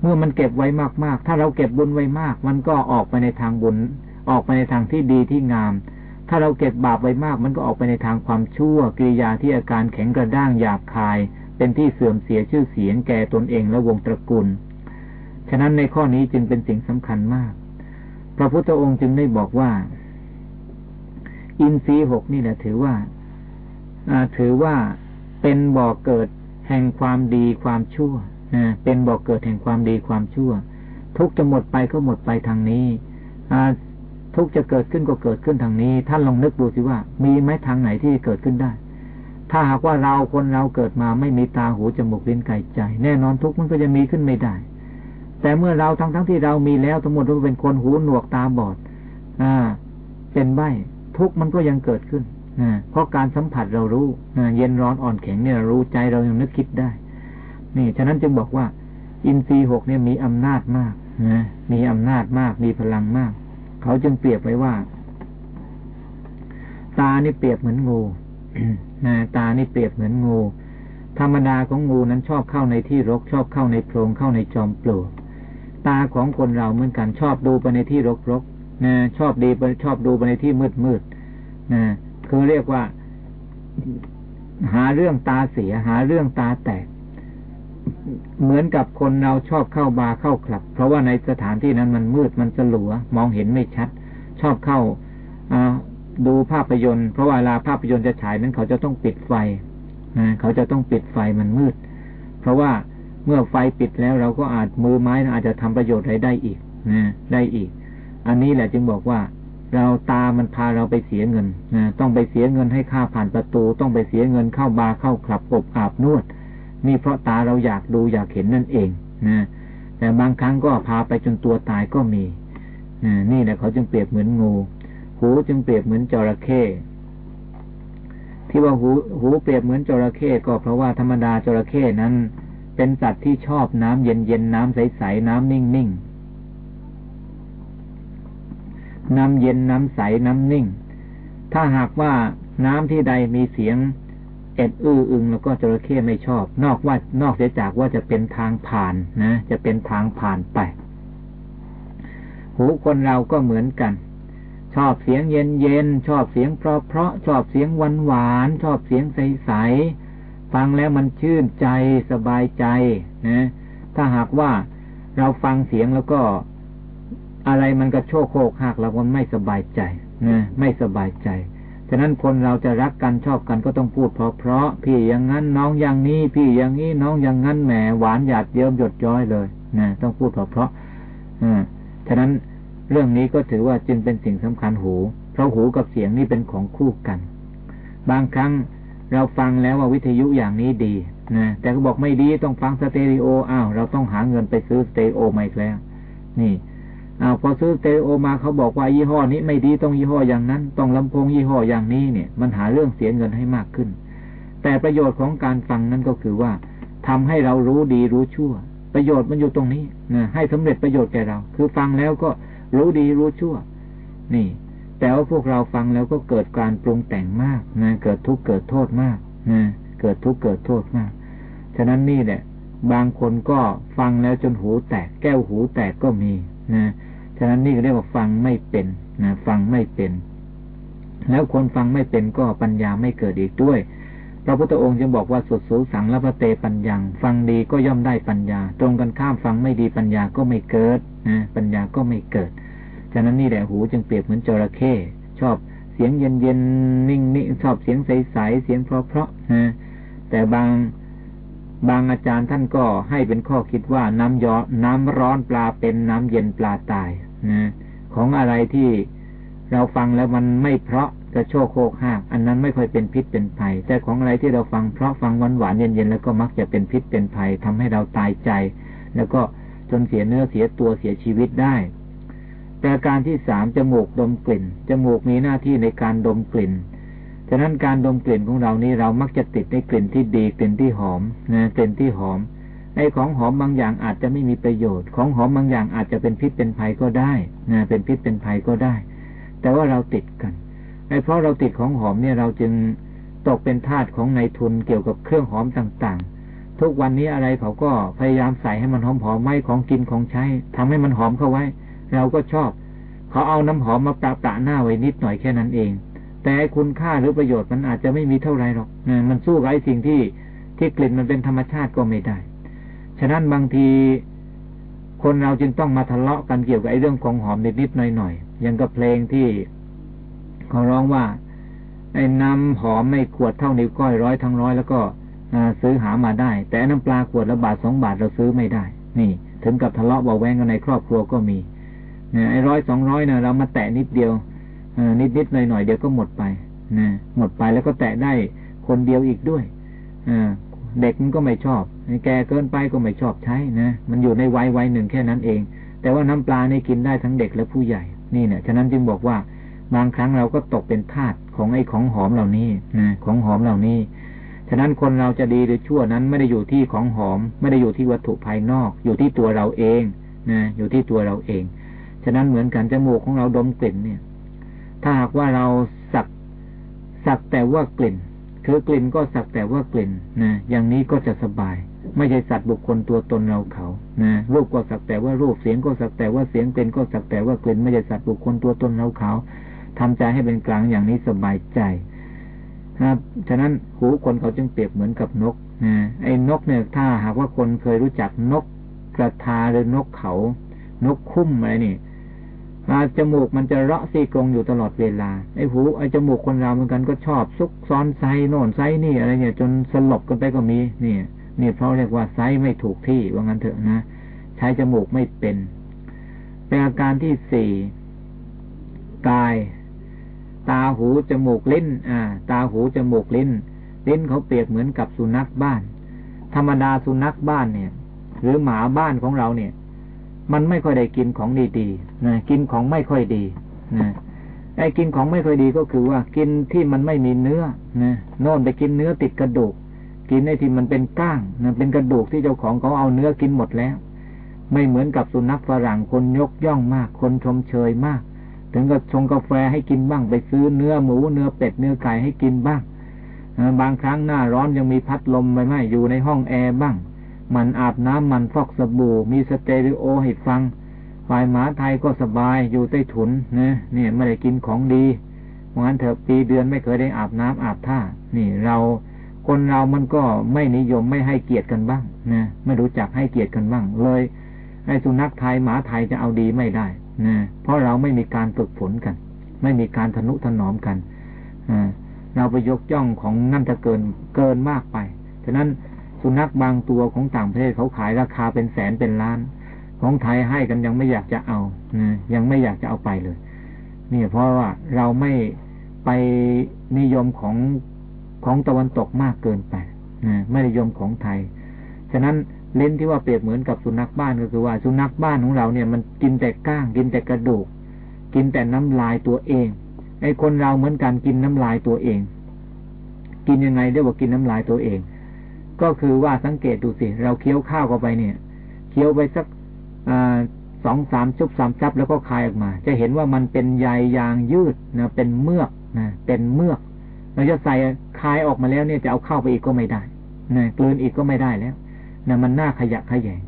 เมื่อมันเก็บไว้มากๆ ถ้าเราเก็บบุญไว้มาก มันก็ออกไปในทางบุญ ออกไปในทางที่ดีที่งาม ถ้าเราเก็บบาปไว้มาก มันก็ออกไปในทางความชั่วกิริยาที่อาการแข็งกระด้างหยาบคาย เป็นที่เสื่อมเสียชื่อเสียงแก่ตนเองและวงตระกูล ฉะนั้นในข้อนี้จึงเป็นสิ่งสำคัญมาก พระพุทธองค์จึงได้บอกว่า อินทรีหกนี่แหละถือว่าถือว่าเป็นบ่อกเกิดแห่งความดีความชั่วเป็นบ่อกเกิดแห่งความดีความชั่ว ทุกจะหมดไปก็หมดไปทางนี้ทุกจะเกิดขึ้นก็เกิดขึ้นทางนี้ ท่านลองนึกดูสิว่า มีไหมทางไหนที่เกิดขึ้นได้ ถ้าหากว่าเราคนเราเกิดมาไม่มีตาหูจมูกลิ้นกายใจ แน่นอนทุกมันก็จะมีขึ้นไม่ได้ แต่เมื่อเราทั้งทั้งที่เรามีแล้วทั้งหมดเราเป็นคนหูหนวกตาบอด อ่า เป็นใบทุกมันก็ยังเกิดขึ้นเพราะการสัมผัสเรารู้เย็นร้อนอ่อนแข็งเนี่ยรู้ใจเรายังนึกคิดได้ นี่ ฉะนั้นจึงบอกว่า อินทรีย์หกเนี่ยมีอำนาจมากนะมีอำนาจมาก มีพลังมาก เขาจึงเปรียบไว้ว่า ตานี่เปรียบเหมือนงูนะตานี่เปรียบเหมือนงู ธรรมดาของงูนั้นชอบเข้าในที่รกชอบเข้าในโพรงเข้าในจอมปลวก ตาของคนเราเหมือนกัน ชอบดูไปในที่รกรกนะชอบดีไปชอบดูไปในที่มืดมืดนะคือเรียกว่า หาเรื่องตาเสีย หาเรื่องตาแตก เหมือนกับคนเราชอบเข้าบาร์เข้าคลับ เพราะว่าในสถานที่นั้นมันมืดมันสลัว มองเห็นไม่ชัด ชอบเข้าดูภาพยนตร์เพราะเวลาภาพยนตร์จะฉายนั้นเขาจะต้องปิดไฟนะเขาจะต้องปิดไฟมันมืด เพราะว่า เมื่อไฟปิดแล้วเราก็อาจมือไม้อาจจะทำประโยชน์อะไรได้อีกนะได้อีก อันนี้แหละจึงบอกว่า เราตามันพาเราไปเสียเงินนะต้องไปเสียเงินให้ค่าผ่านประตู ต้องไปเสียเงินเข้าบาร์เข้าคลับอบอาบนวด นี่เพราะตาเราอยากดูอยากเห็นนั่นเองนะแต่บางครั้งก็พาไปจนตัวตายก็มีนี่แหละเขาจึงเปรียบเหมือนงู หูจึงเปรียบเหมือนจระเข้ที่ว่าหูหูเปรียบเหมือนจระเข้ก็เพราะว่าธรรมดาจระเข้นั้น เป็นสัตว์ที่ชอบน้ำเย็นเย็นน้ำใสใสน้ำนิ่งนิ่งน้ำเย็นน้ำใสน้ำนิ่ง ถ้าหากว่าน้ำที่ใดมีเสียงเอ็ดอื้ออึงแล้วก็จระเข้ไม่ชอบ นอกว่านอกเสียจากว่าจะเป็นทางผ่านนะ จะเป็นทางผ่านไป หูคนเราก็เหมือนกัน ชอบเสียงเย็นเย็นชอบเสียงเพราะเพราะชอบเสียงหวานหวานชอบเสียงใสใส ฟังแล้วมันชื่นใจสบายใจนะ ถ้าหากว่าเราฟังเสียงแล้วก็อะไรมันก็โชกโคกหักเราก็ไม่สบายใจนะไม่สบายใจฉะนั้นคนเราจะรักกันชอบกันก็ต้องพูดเพราะเพราะพี่อย่างนั้นน้องอย่างนี้ พี่อย่างนี้น้องอย่างนั้นแหมหวานหยาดเยิ้มหยดย้อยเลยนะต้องพูดเพราะเพราะอ่าฉะนั้นเรื่องนี้ก็ถือว่าจึงเป็นสิ่งสำคัญหู เพราะหูกับเสียงนี่เป็นของคู่กัน บางครั้ง เราฟังแล้วว่าวิทยุอย่างนี้ดีนะแต่ก็บอกไม่ดีต้องฟังสเตอริโออ้าวเราต้องหาเงินไปซื้อสเตอริโอมาอีกแล้ว นี่อพอซื้อสเตอริโอมาเขาบอกว่ายี่ห้อนี้ไม่ดีต้องยี่ห้ออย่างนั้น ต้องลำโพงยี่ห้ออย่างนี้เนี่ย มันหาเรื่องเสียเงินให้มากขึ้น แต่ประโยชน์ของการฟังนั้นก็คือว่าทำให้เรารู้ดีรู้ชั่ว ประโยชน์มันอยู่ตรงนี้นะให้สำเร็จประโยชน์แก่เรา คือฟังแล้วก็รู้ดีรู้ชั่ว นี่ แต่ว่าพวกเราฟังแล้วก็เกิดการปรุงแต่งมากนะเกิดทุกข์เกิดโทษมากนะเกิดทุกข์เกิดโทษมาก ฉะนั้นนี่แหละบางคนก็ฟังแล้วจนหูแตกแก้วหูแตกก็มีนะฉะนั้นนี่เรียกว่าฟังไม่เป็นนะฟังไม่เป็น แล้วคนฟังไม่เป็นก็ปัญญาไม่เกิดอีกด้วย พระพุทธองค์จึงบอกว่าสุดสูสังละพะเตปัญญัง ฟังดีก็ย่อมได้ปัญญา ตรงกันข้ามฟังไม่ดีปัญญาก็ไม่เกิดนะปัญญาก็ไม่เกิด ฉะนั้นนี่แหละหูจึงเปรียบเหมือนจระเข้ชอบเสียงเย็นเย็นนิ่งนิ่งชอบเสียงใสใสเสียงเพราะเพราะนะแต่บางบางอาจารย์ท่านก็ให้เป็นข้อคิดว่าน้ำยอน้ำร้อนปลาเป็นน้ำเย็นปลาตายนะของอะไรที่เราฟังแล้วมันไม่เพราะกระโชกโคกหักอันนั้นไม่ค่อยเป็นพิษเป็นภัย แต่ของอะไรที่เราฟังเพราะฟังหวานหวานเย็นเย็นแล้วก็มักจะเป็นพิษเป็นภัยทำให้เราตายใจ แล้วก็จนเสียเนื้อเสียตัวเสียชีวิตได้ ประการที่สามจมูกดมกลิ่น จมูกมีหน้าที่ในการดมกลิ่น ฉะนั้นการดมกลิ่นของเรานี้เรามักจะติดในกลิ่นที่ดีกลิ่นที่หอมนะกลิ่นที่หอมไอ้ของหอมบางอย่างอาจจะไม่มีประโยชน์ ของหอมบางอย่างอาจจะเป็นพิษเป็นภัยก็ได้นะเป็นพิษเป็นภัยก็ได้ แต่ว่าเราติดกันไอ้เพราะเราติดของหอมเนี่ยเราจึงตกเป็นทาสของนายทุนเกี่ยวกับเครื่องหอมต่างๆ ทุกวันนี้อะไรเขาก็พยายามใส่ให้มันหอมหอมไม่ของกินของใช้ทำให้มันหอมเข้าไว้ เราก็ชอบ เขาเอาน้ำหอมมาประปะหน้าไว้นิดหน่อยแค่นั้นเอง แต่คุณค่าหรือประโยชน์มันอาจจะไม่มีเท่าไรหรอกมันสู้กับไอ้สิ่งที่ที่กลิ่นมันเป็นธรรมชาติก็ไม่ได้ ฉะนั้นบางทีคนเราจึงต้องมาทะเลาะกันเกี่ยวกับไอ้เรื่องของหอมนิดๆหน่อยๆอย่างกับเพลงที่เขาร้องว่าไอ้น้ำหอมไม่ขวดเท่านิ้วก้อยร้อยทั้งร้อยแล้วก็ซื้อหามาได้ แต่น้ำปลาขวดละบาทสองบาทเราซื้อไม่ได้ นี่ ถึงกับทะเลาะเบาแวงกันในครอบครัวก็มี ไอ้ร้อยสองร้อยเนี่ยเรามาแตะนิดเดียวนิดนิดหน่อยหน่อยเดียวก็หมดไปนะหมดไปแล้วก็แตะได้คนเดียวอีกด้วยอเด็กมันก็ไม่ชอบแกเกินไปก็ไม่ชอบใช้นะมันอยู่ในวัยวัยหนึ่งแค่นั้นเอง แต่ว่าน้ำปลาในกินได้ทั้งเด็กและผู้ใหญ่นี่เนี่ยฉะนั้นจึงบอกว่าบางครั้งเราก็ตกเป็นทาสของไอ้ของหอมเหล่านี้นะของหอมเหล่านี้ฉะนั้นคนเราจะดีหรือชั่วนั้นไม่ได้อยู่ที่ของหอม ไม่ได้อยู่ที่วัตถุภายนอก อยู่ที่ตัวเราเองนะอยู่ที่ตัวเราเอง ฉะนั้นเหมือนกันจมูกของเราดมกลิ่นเนี่ย ถ้าหากว่าเราสักสักแต่ว่ากลิ่น คือกลิ่นก็สักแต่ว่ากลิ่นนะอย่างนี้ก็จะสบาย ไม่ใช่สัตว์บุคคลตัวตนเราเขานะรูปก็สักแต่ว่ารูปเสียงก็สักแต่ว่าเสียงกลิ่นก็สักแต่ว่ากลิ่น ไม่ใช่สัตว์บุคคลตัวตนเราเขาทำใจให้เป็นกลางอย่างนี้สบายใจครับฉะนั้นหูคนเขาจึงเปรียบเหมือนกับนกนะไอ้นกเนี่ยถ้าหากว่าคนเคยรู้จักนกกระทาหรือนกเขา นกคุ้มอะไรนี่ จมูกมันจะเราะซี่กรงอยู่ตลอดเวลาไอ้หูไอ้จมูกคนเราเหมือนกันก็ชอบซุกซ้อนไซโน่นไซนี่อะไรเนี่ยจนสลบกันไปก็มีนี่นี่เพราะเรียกว่าไซไม่ถูกที่ว่างั้นเถอะนะ ใช้จมูกไม่เป็น เป็นอาการที่สี่กาย ตาหูจมูกลิ้น อ่า ตาหูจมูกลิ้น ลิ้นเขาเปรียบเหมือนกับสุนัขบ้าน ธรรมดาสุนัขบ้านเนี่ย หรือหมาบ้านของเราเนี่ย มันไม่ค่อยได้กินของดีๆนะกินของไม่ค่อยดีนะไอ้กินของไม่ค่อยดีก็คือว่ากินที่มันไม่มีเนื้อนะโน่นไปกินเนื้อติดกระดูก กินไอ้ที่มันเป็นก้างนะเป็นกระดูกที่เจ้าของเขาเอาเนื้อกินหมดแล้ว ไม่เหมือนกับสุนัขฝรั่งคนยกย่องมาก คนชมเชยมาก ถึงกับชงกาแฟให้กินบ้างไปซื้อเนื้อหมูเนื้อเป็ดเนื้อไก่ให้กินบ้างบางครั้งหน้าร้อนยังมีพัดลมไปไหมอยู่ในห้องแอร์บ้าง มันอาบน้ำมันฟอกสบู่ มีสเตอริโอให้ฟัง ฝ่ายหมาไทยก็สบายอยู่ใต้ถุนนะเนี่ยไม่ได้กินของดีวันเถอะปีเดือนไม่เคยได้อาบน้ำอาบท่า นี่เราคนเรามันก็ไม่นิยมไม่ให้เกียรติกันบ้างนะไม่รู้จักให้เกียรติกันบ้าง เลยไอ้สุนัขไทยหมาไทยจะเอาดีไม่ได้นะเพราะเราไม่มีการฝึกฝนกัน ไม่มีการทนุถนอมกันเราไปยกย่องของนั่นจะเกินเกินมากไปฉะนั้น สุนัขบางตัวของต่างประเทศเขาขายราคาเป็นแสนเป็นล้าน ของไทยให้กันยังไม่อยากจะเอานะยังไม่อยากจะเอาไปเลยนี่เพราะว่าเราไม่ไปนิยมของของตะวันตกมากเกินไปนะไม่นิยมของไทย ฉะนั้นเลิ้นที่ว่าเปรียบเหมือนกับสุนัขบ้านก็คือว่าสุนัขบ้านของเราเนี่ยมันกินแต่ก้างกินแต่กระดูก กินแต่น้ำลายตัวเองไอ้คนเราเหมือนกันกินน้ำลายตัวเอง กินยังไงเรียกว่ากินน้ำลายตัวเอง ก็คือว่าสังเกตดูสิ เราเคี้ยวข้าวเข้าไปเนี่ย เคี้ยวไปสักสองสามชุบสามจับแล้วก็คายออกมา จะเห็นว่ามันเป็นใยยางยืดนะเป็นเมือกนะเป็นเมือกเราจะใส่คายออกมาแล้วเนี่ยจะเอาเข้าไปอีกก็ไม่ได้นะกลืนอีกก็ไม่ได้แล้วนะมันน่าขยะขยง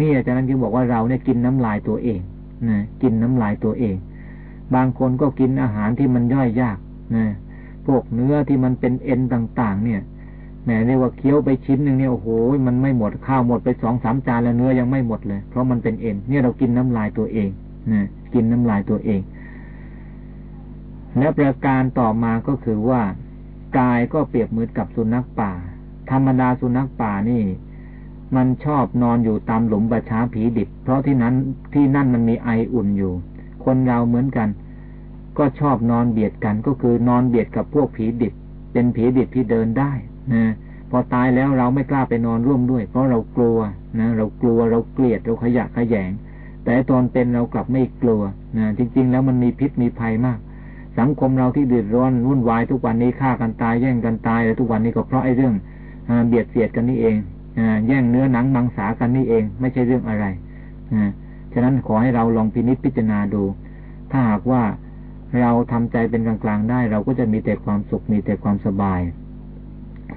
นี่อาจารย์จึงบอกว่าเราเนี่ยกินน้ำลายตัวเองนะกินน้ำลายตัวเอง บางคนก็กินอาหารที่มันย่อยยากนะพวกเนื้อที่มันเป็นเอ็นต่าง ๆ เนี่ย แหมเรียกว่าเคี้ยวไปชิ้นหนึ่งเนี่ยโอ้โหมันไม่หมดข้าวหมดไปสองสามจานแล้วเนื้อยังไม่หมดเลย เพราะมันเป็นเอ็นเนี่ยเรากินน้ำลายตัวเองนะกินน้ำลายตัวเอง และประการต่อมาก็คือว่ากายก็เปรียบเหมือนกับสุนัขป่า ธรรมดาสุนัขป่านี่ มันชอบนอนอยู่ตามหลุมประช้าผีดิบ เพราะที่นั้นที่นั่นมันมีไออุ่นอยู่ คนเราเหมือนกัน ก็ชอบนอนเบียดกันก็คือนอนเบียดกับพวกผีดิบ เป็นผีดิบที่เดินได้ นะพอตายแล้วเราไม่กล้าไปนอนร่วมด้วย เพราะเรากลัวนะเรากลัวเราเกลียดเราขยะขยง แต่ตอนเป็นเรากลับไม่กลัวนะจริง ๆ แล้วมันมีพิษมีภัยมาก สังคมเราที่เดือดร้อนวุ่นวายทุกวันนี้ฆ่ากันตายแย่งกันตายและทุกวันนี้ก็เพราะไอ้เรื่องเบียดเสียดกันนี่เองแย่งเนื้อหนังมังสากันนี่เอง ไม่ใช่เรื่องอะไรฉะนั้นขอให้เราลองพินิจพิจารณาดู ถ้าหากว่าเราทำใจเป็นกลางๆได้ เราก็จะมีแต่ความสุขมีแต่ความสบาย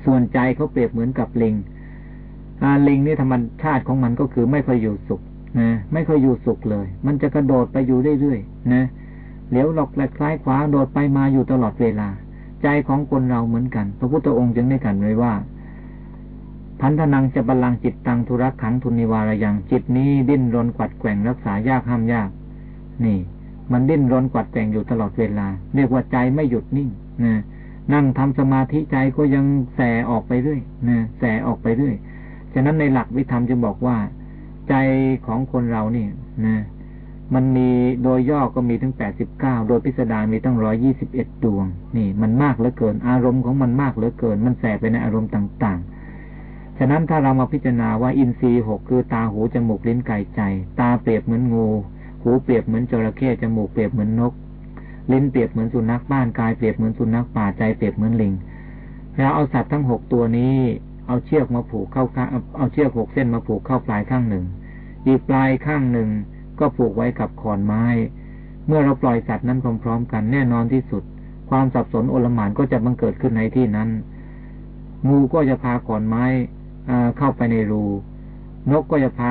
ส่วนใจเขาเปรียบเหมือนกับลิงลิงนี่ธรรมชาติของมันก็คือไม่ค่อยอยู่สุขนะไม่ค่อยอยู่สุขเลย มันจะกระโดดไปอยู่เรื่อยๆนะเหลียวหลอกแหลกซ้ายขวาโดดไปมาอยู่ตลอดเวลา ใจของคนเราเหมือนกัน พระพุทธองค์จึงได้กันไว้ว่าพันธนังจะบาลังจิตตังธุระขังทุนิวารยังจิตนี้ดิ้นรนกวัดแกว่งรักษายากห้ามยาก นี่ มันดิ้นรนกวัดแกว่งอยู่ตลอดเวลา เรียกว่าใจไม่หยุดนิ่งนะ นั่งทำสมาธิใจก็ยังแสออกไปเรื่อยนะแสออกไปเรื่อยฉะนั้นในหลักวิธรรมจะบอกว่า ใจของคนเรานี่นะมันมีโดยย่อก็มีถึงแปดสิบเก้าโดยพิสดารมีตั้งร้อยี่สิบเอ็ดดวง นี่ มันมากเหลือเกิน อารมณ์ของมันมากเหลือเกิน มันแสบไปในอารมณ์ต่าง ๆ ฉะนั้นถ้าเรามาพิจารณาว่าอินทรีย์หกคือตาหูจมูกลิ้นกายใจ ตาเปรียบเหมือนงู หูเปรียบเหมือนจระเข้จมูกเปรียบเหมือนนก ลิ้นเปรียบเหมือนสุนัขบ้านกายเปรียบเหมือนสุนัขป่าใจเปรียบเหมือนลิงเราเอาสัตว์ทั้งหกตัวนี้เอาเชือกมาผูกเข้าข้างเอาเชือกหกเส้นมาผูกเข้าปลายข้างหนึ่ง อีกปลายข้างหนึ่งก็ผูกไว้กับขอนไม้ เมื่อเราปล่อยสัตว์นั้นพร้อมๆ กันแน่นอนที่สุด ความสับสนโอลหมานก็จะบังเกิดขึ้นในที่นั้น งูก็จะพาขอนไม้เข้าไปในรู นกก็จะพา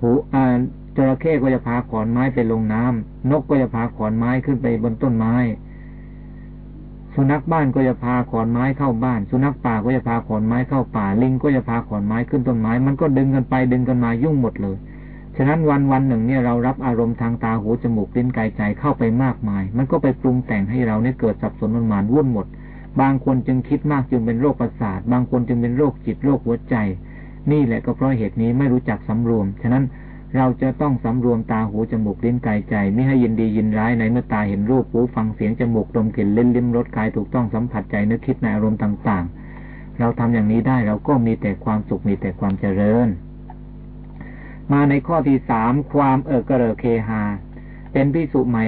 หู จระเข้ก็จะพาขอนไม้ไปลงน้ำนกก็จะพาขอนไม้ขึ้นไปบนต้นไม้ สุนัขบ้านก็จะพาขอนไม้เข้าบ้าน สุนัขป่าก็จะพาขอนไม้เข้าป่า ลิงก็จะพาขอนไม้ขึ้นต้นไม้ มันก็ดึงกันไปดึงกันมายุ่งหมดเลย ฉะนั้นวันวันหนึ่งเนี่ยเรารับอารมณ์ทางตาหูจมูกลิ้นกายใจเข้าไปมากมาย มันก็ไปปรุงแต่งให้เราเนี่ยเกิดสับสนมันหมานวุ่นหมด บางคนจึงคิดมากจึงเป็นโรคประสาท บางคนจึงเป็นโรคจิตโรคหัวใจ นี่แหละก็เพราะเหตุนี้ไม่รู้จักสำรวม ฉะนั้น เราจะต้องสำรวมตาหูจมูกลิ้นกายใจ ไม่ให้ยินดียินร้ายในเมื่อตาเห็นรูปหูฟังเสียงจมูกดมกลิ่นเล่นลิ้มรสกายถูกต้องสัมผัสใจนึกคิดในอารมณ์ต่าง ๆ เราทำอย่างนี้ได้เราก็มีแต่ความสุขมีแต่ความเจริญ มาในข้อที่สามความเออกระเรเคหา เป็นพิสุใหม่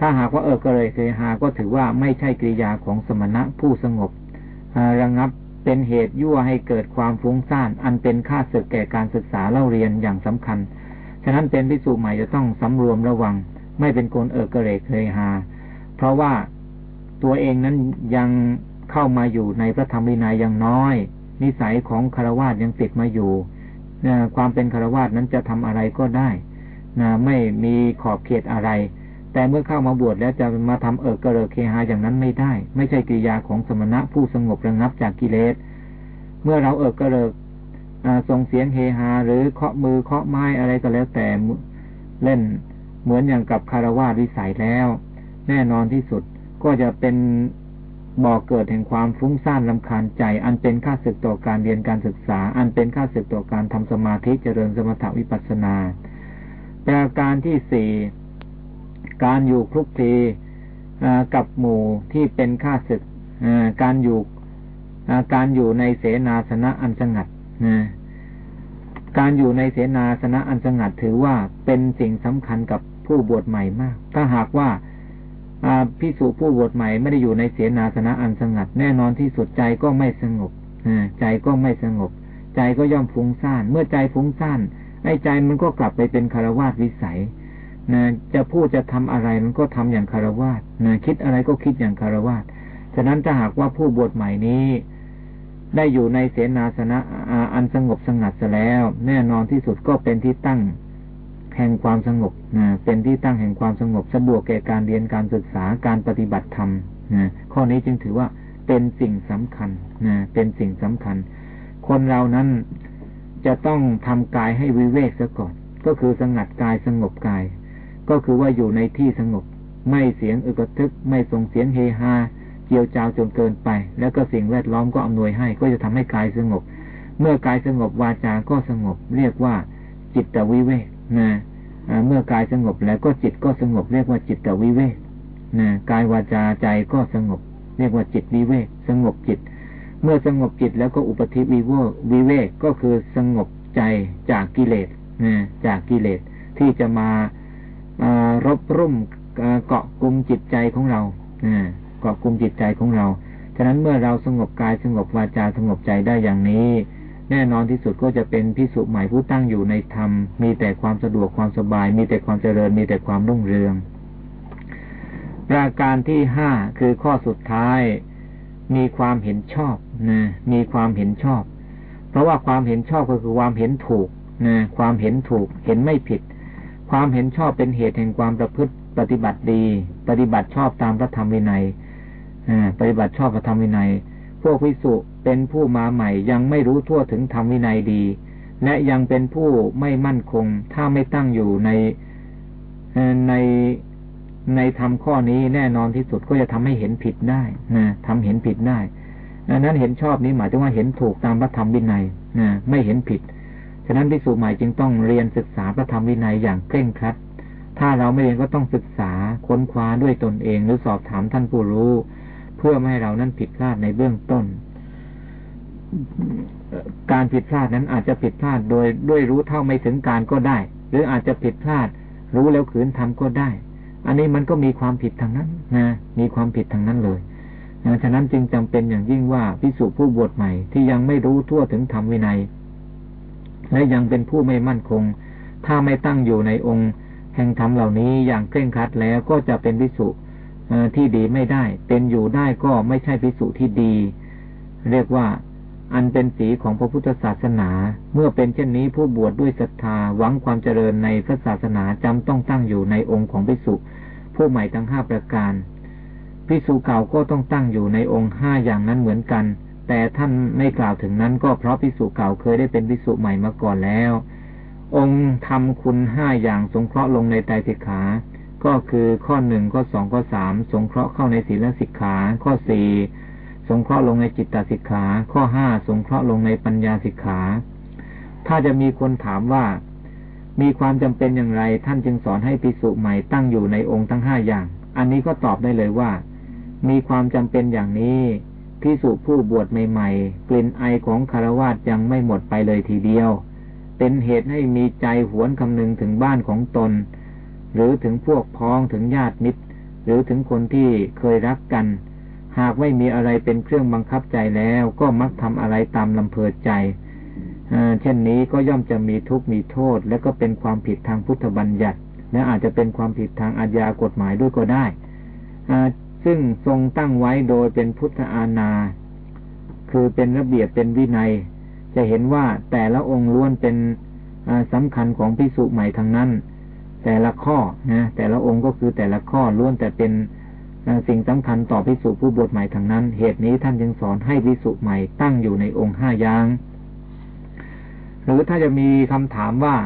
ถ้าหากว่าเออก็เลยเคหาก็ถือว่าไม่ใช่กิริยาของสมณะผู้สงบระงับ เป็นเหตุยั่วให้เกิดความฟุ้งซ่าน อันเป็นค่าศึกแก่การศึกษาเล่าเรียนอย่างสำคัญ ฉะนั้นเป็นพิสูจใหม่จะต้องสำรวมระวัง ไม่เป็นคนเออกระเรเคยหา เพราะว่าตัวเองนั้นยังเข้ามาอยู่ในพระธรรมวินัยยังน้อย นิสัยของคารวาสยังติดมาอยู่ ความเป็นคารวาสนั้นจะทำอะไรก็ได้ ไม่มีขอบเขตอะไร แต่เมื่อเข้ามาบวชแล้วจะมาทำเอิกกระเริกเคหาอย่างนั้นไม่ได้ ไม่ใช่กิริยาของสมณะผู้สงบระงับจากกิเลส เมื่อเราเอิกกระเริกส่งเสียงเฮฮาหรือเคาะมือเคาะไม้อะไรก็แล้วแต่เล่นเหมือนอย่างกับคารวาวิสัยแล้ว แน่นอนที่สุดก็จะเป็นบ่อกเกิดแห่งความฟุ้งซ่านลำคาญใจ อันเป็นค่าศึกต่อการเรียนการศึกษา อันเป็นค่าศึกต่อการทำสมาธิเจริญสมถวิปัสสนา ประการที่สี่ การอยู่คลุกคลีกับหมู่ที่เป็นข้าศึกการอยู่การอยู่ในเสนาสนะอันสงัดการอยู่ในเสนาสนะอันสงัดถือว่าเป็นสิ่งสำคัญกับผู้บวชใหม่มาก ถ้าหากว่าพิสูจผู้บวชใหม่ไม่ได้อยู่ในเสนาสนะอันสงัด แน่นอนที่สุดใจก็ไม่สงบใจก็ไม่สงบ ใจก็ย่อมฟุ้งซ่าน เมื่อใจฟุ้งซ่านไอ้ใจมันก็กลับไปเป็นคารวาสวิสัย นะจะพูดจะทำอะไรมันก็ทำอย่างคารวาสนะคิดอะไรก็คิดอย่างคารวาสฉะนั้นถ้าหากว่าผู้บวชใหม่นี้ ได้อยู่ในเสนาสนะอันสงบสงัดซะแล้ว แน่นอนที่สุดก็เป็นที่ตั้งแห่งความสงบนะเป็นที่ตั้งแห่งความสงบสะดวกแก่การเรียนการศึกษาการปฏิบัติธรรมนะข้อนี้จึงถือว่าเป็นสิ่งสำคัญนะเป็นสิ่งสำคัญ คนเรานั้นจะต้องทำกายให้วิเวกซะก่อน ก็คือสงัดกายสงบกาย ก็คือว่าอยู่ในที่สงบ ไม่เสียงอึกทึก ไม่ส่งเสียงเฮฮาเกียวจาวจนเกินไป แล้วก็สิ่งแวดล้อมก็อำนวยให้ ก็จะทำให้กายสงบ เมื่อกายสงบวาจาก็สงบ เรียกว่าจิตวิเวกนะเมื่อกายสงบแล้วก็จิตก็สงบ เรียกว่าจิตวิเวกนะกายวาจาใจก็สงบ เรียกว่าจิตวิเวกสงบจิต เมื่อสงบจิตแล้วก็อุปธิวิเวกวิเวกก็คือสงบใจจากกิเลสนะจากกิเลสที่จะมา รบรุ่มเกาะกลุ่มจิตใจของเราเกาะกลุ่มจิตใจของเรา ฉะนั้นเมื่อเราสงบกายสงบวาจาสงบใจได้อย่างนี้ แน่นอนที่สุดก็จะเป็นพิสุใหม่ผู้ตั้งอยู่ในธรรม มีแต่ความสะดวกความสบาย มีแต่ความเจริญ มีแต่ความรุ่งเรือง ประการที่ห้าคือข้อสุดท้าย มีความเห็นชอบนะมีความเห็นชอบ เพราะว่าความเห็นชอบก็คือความเห็นถูกนะความเห็นถูกเห็นไม่ผิด ความเห็นชอบเป็นเหตุแห่งความประพฤติปฏิบัติดี ปฏิบัติชอบตามพระธรรมวินัยปฏิบัติชอบพระธรรมวินัย พวกวิสุเป็นผู้มาใหม่ยังไม่รู้ทั่วถึงธรรมวินัยดี และยังเป็นผู้ไม่มั่นคง ถ้าไม่ตั้งอยู่ในในในธรรมข้อนี้แน่นอนที่สุดก็จะทำให้เห็นผิดได้นะทำเห็นผิดได้ดังนั้นเห็นชอบนี้หมายถึงว่าเห็นถูกตามพระธรรมวินัยนะไม่เห็นผิด ฉะนั้นพิสูจน์ใหม่จึงต้องเรียนศึกษาพระธรรมวินัยอย่างเคร่งครัด ถ้าเราไม่เรียนก็ต้องศึกษาค้นคว้าด้วยตนเอง หรือสอบถามท่านผู้รู้ เพื่อไม่ให้เรานั้นผิดพลาดในเบื้องต้น การผิดพลาดนั้นอาจจะผิดพลาดโดยด้วยรู้เท่าไม่ถึงการก็ได้ หรืออาจจะผิดพลาด รู้แล้วขืนทำก็ได้ อันนี้มันก็มีความผิดทางนั้นนะมีความผิดทางนั้นเลยฉะนั้นจึงจำเป็นอย่างยิ่งว่าพิสุผู้บวชใหม่ที่ยังไม่รู้ทั่วถึงธรรมวินัย และยังเป็นผู้ไม่มั่นคง ถ้าไม่ตั้งอยู่ในองค์แห่งธรรมเหล่านี้อย่างเคร่งครัดแล้วก็จะเป็นพิสุที่ดีไม่ได้ เป็นอยู่ได้ก็ไม่ใช่พิสุที่ดี เรียกว่าอันเป็นสีของพระพุทธศาสนา เมื่อเป็นเช่นนี้ผู้บวชดด้วยศรัทธาหวังความเจริญในพระศาสนาจำต้องตั้งอยู่ในองค์ของพิสุผู้ใหม่ทั้งห้าประการพิสุเก่าก็ต้องตั้งอยู่ในองค์ห้าอย่างนั้นเหมือนกัน แต่ท่านไม่กล่าวถึงนั้น ก็เพราะพิสุเก่าเคยได้เป็นพิสุใหม่มาก่อนแล้ว องค์ทำคุณห้าอย่างสงเคราะห์ลงในไตรสิกขา ก็คือข้อหนึ่งข้อสองข้อสามสงเคราะห์เข้าในศีลสิกขา ข้อสี่สงเคราะห์ลงในจิตตสิกขา ข้อห้าสงเคราะห์ลงในปัญญาสิกขา ถ้าจะมีคนถามว่า มีความจำเป็นอย่างไร ท่านจึงสอนให้ภิกษุใหม่ตั้งอยู่ในองค์ทั้งห้าอย่าง อันนี้ก็ตอบได้เลยว่า มีความจำเป็นอย่างนี้ ภิกษุผู้บวชใหม่ๆ กลิ่นไอของคารวาสยังไม่หมดไปเลยทีเดียว เป็นเหตุให้มีใจหวนคำนึงถึงบ้านของตน หรือถึงพวกพ้องถึงญาติมิตร หรือถึงคนที่เคยรักกัน หากไม่มีอะไรเป็นเครื่องบังคับใจแล้ว ก็มักทำอะไรตามลำเพอใจเช่นนี้ก็ย่อมจะมีทุกข์มีโทษ และก็เป็นความผิดทางพุทธบัญญัติ และอาจจะเป็นความผิดทางอาญากฎหมายด้วยก็ได้ ซึ่งทรงตั้งไว้โดยเป็นพุทธาณาคือเป็นระเบียบเป็นวินัย จะเห็นว่าแต่ละองค์ล้วนเป็นสำคัญของพิสุใหม่ทั้งนั้น แต่ละข้อนะแต่ละองค์ก็คือแต่ละข้อล้วนแต่เป็นสิ่งสำคัญต่อพิสุผู้บวชใหม่ทางนั้น เหตุนี้ท่านจึงสอนให้พิสุใหม่ตั้งอยู่ในองค์ห้าอย่าง หรือถ้าจะมีคำถามว่า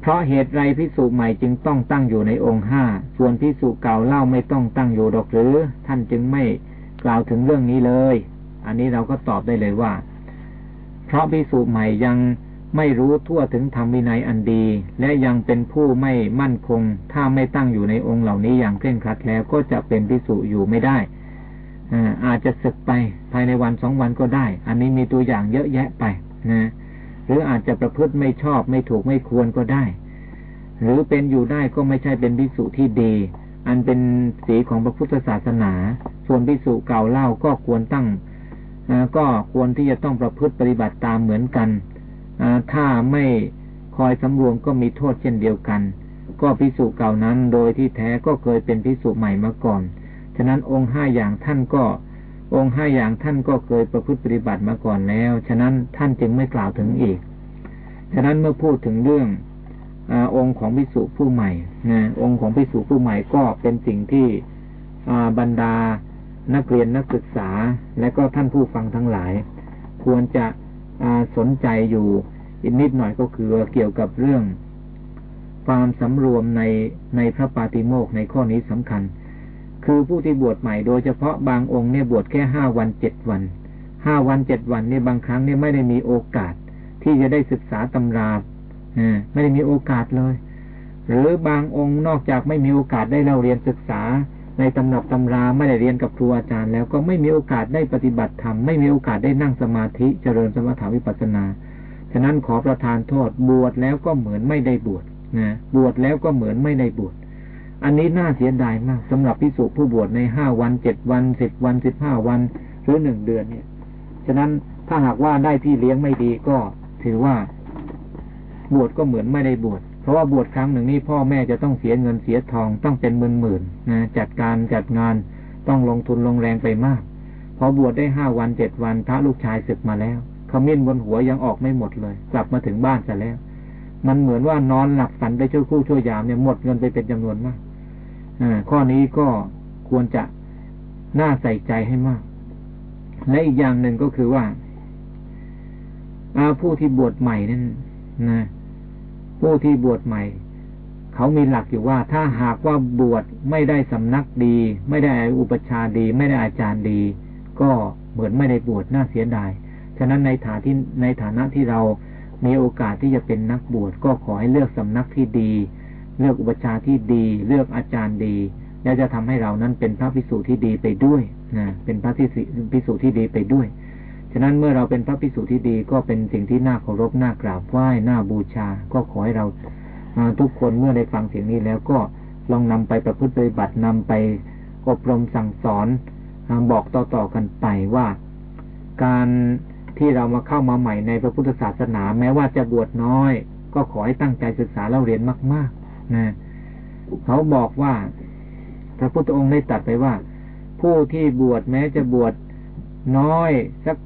เพราะเหตุไรพิสุใหม่จึงต้องตั้งอยู่ในองค์ห้า ส่วนพิสุเก่าเล่าไม่ต้องตั้งอยู่ดอกหรือ ท่านจึงไม่กล่าวถึงเรื่องนี้เลย อันนี้เราก็ตอบได้เลยว่า เพราะพิสุใหม่ยังไม่รู้ทั่วถึงธรรมวินัยอันดี และยังเป็นผู้ไม่มั่นคง ถ้าไม่ตั้งอยู่ในองค์เหล่านี้อย่างเคร่งครัดแล้วก็จะเป็นพิสุอยู่ไม่ได้อาจจะศึกไปภายในวันสองวันก็ได้ อันนี้มีตัวอย่างเยอะแยะไปนะ หรืออาจจะประพฤติไม่ชอบไม่ถูกไม่ควรก็ได้ หรือเป็นอยู่ได้ก็ไม่ใช่เป็นพิสุที่ดี อันเป็นสีของพระพุทธศาสนา ส่วนพิสุเก่าเล่าก็ควรตั้งก็ควรที่จะต้องประพฤติปฏิบัติตามเหมือนกันถ้าไม่คอยสำรวมก็มีโทษเช่นเดียวกัน ก็พิสุเก่านั้นโดยที่แท้ก็เคยเป็นพิสุใหม่มาก่อน ฉะนั้นองค์ห้าอย่างท่านก็ องค์ห้าอย่างท่านก็เคยประพฤติปฏิบัติมาก่อนแล้ว ฉะนั้นท่านจึงไม่กล่าวถึงอีก ฉะนั้นเมื่อพูดถึงเรื่องอองค์ของพิสุผู้ใหม่นะองค์ของพิสุผู้ใหม่ก็เป็นสิ่งที่บรรดานักเรียนนักศึกษา และก็ท่านผู้ฟังทั้งหลาย ควรจะสนใจอยู่อีกนิดหน่อยก็คือเกี่ยวกับเรื่องความสำรวมในในพระปาติโมกในข้อนี้สำคัญ คือผู้ที่บวชใหม่โดยเฉพาะบางองค์เนี่ยบวชแค่ห้าวันเจ็ดวันห้าวันเจ็ดวันเนี่ยบางครั้งเนี่ยไม่ได้มีโอกาส ที่จะได้ศึกษาตำราไม่ได้มีโอกาสเลย หรือบางองค์นอกจากไม่มีโอกาสได้เราเรียนศึกษา ในตำหนักตำราไม่ได้เรียนกับครูอาจารย์ แล้วก็ไม่มีโอกาสได้ปฏิบัติธรรมไม่มีโอกาสได้นั่งสมาธิเจริญสมถาวิปัสสนาฉะนั้นขอประทานโทษบวชแล้วก็เหมือนไม่ได้บวชนะบวชแล้วก็เหมือนไม่ได้บวช อันนี้น่าเสียดายมากสำหรับพิสุผู้บวชในห้าวันเจ็ดวันสิบวันสิบห้าวัน หรือหนึ่งเดือนเนี่ย ฉะนั้นถ้าหากว่าได้พี่เลี้ยงไม่ดีก็ถือว่า บวชก็เหมือนไม่ได้บวชเพราะว่าบวชครั้งหนึ่งนี่พ่อแม่จะต้องเสียเงินเสียทองต้องเป็นหมื่นหมื่นนะจัดการจัดงานต้องลงทุนลงแรงไปมากพอบวชได้ห้าวันเจ็ดวันพระลูกชายศึกมาแล้วขมิ้นบนหัวยังออกไม่หมดเลย กลับมาถึงบ้านซะแล้ว มันเหมือนว่านอนหลับฝันไปช่วยคู่ช่วยยามเนี่ยหมดเงินไปเป็นจำนวนมาก ข้อนี้ก็ควรจะน่าใส่ใจให้มาก และอีกอย่างหนึ่งก็คือว่าอาผู้ที่บวชใหม่นั่นนะผู้ที่บวชใหม่ เขามีหลักอยู่ว่า ถ้าหากว่าบวชไม่ได้สำนักดี ไม่ได้อุปชาดี ไม่ได้อาจารย์ดี ก็เหมือนไม่ได้บวชน่าเสียดายฉะนั้นในฐานที่ในฐานะที่เรามีโอกาสที่จะเป็นนักบวชก็ขอให้เลือกสำนักที่ดี เลือกอุปชาที่ดี เลือกอาจารย์ดี แล้วจะทำให้เรานั้นเป็นพระพิสูจน์ที่ดีไปด้วยนะเป็นพระที่พิสูจน์ที่ดีไปด้วย ฉะนั้นเมื่อเราเป็นพระภิกษุที่ดีก็เป็นสิ่งที่น่าเคารพน่ากราบไหว้น่าบูชา ก็ขอให้เราทุกคนเมื่อได้ฟังเสียงนี้แล้วก็ลองนำไปประพฤติปฏิบัตินำไปอบรมสั่งสอนบอกต่อๆกันไปว่า การที่เรามาเข้ามาใหม่ในพระพุทธศาสนา แม้ว่าจะบวชน้อย ก็ขอให้ตั้งใจศึกษาเล่าเรียนมากๆ นะเขาบอกว่าพระพุทธองค์ได้ตรัสไปว่า ผู้ที่บวชแม้จะบวชน้อยสัก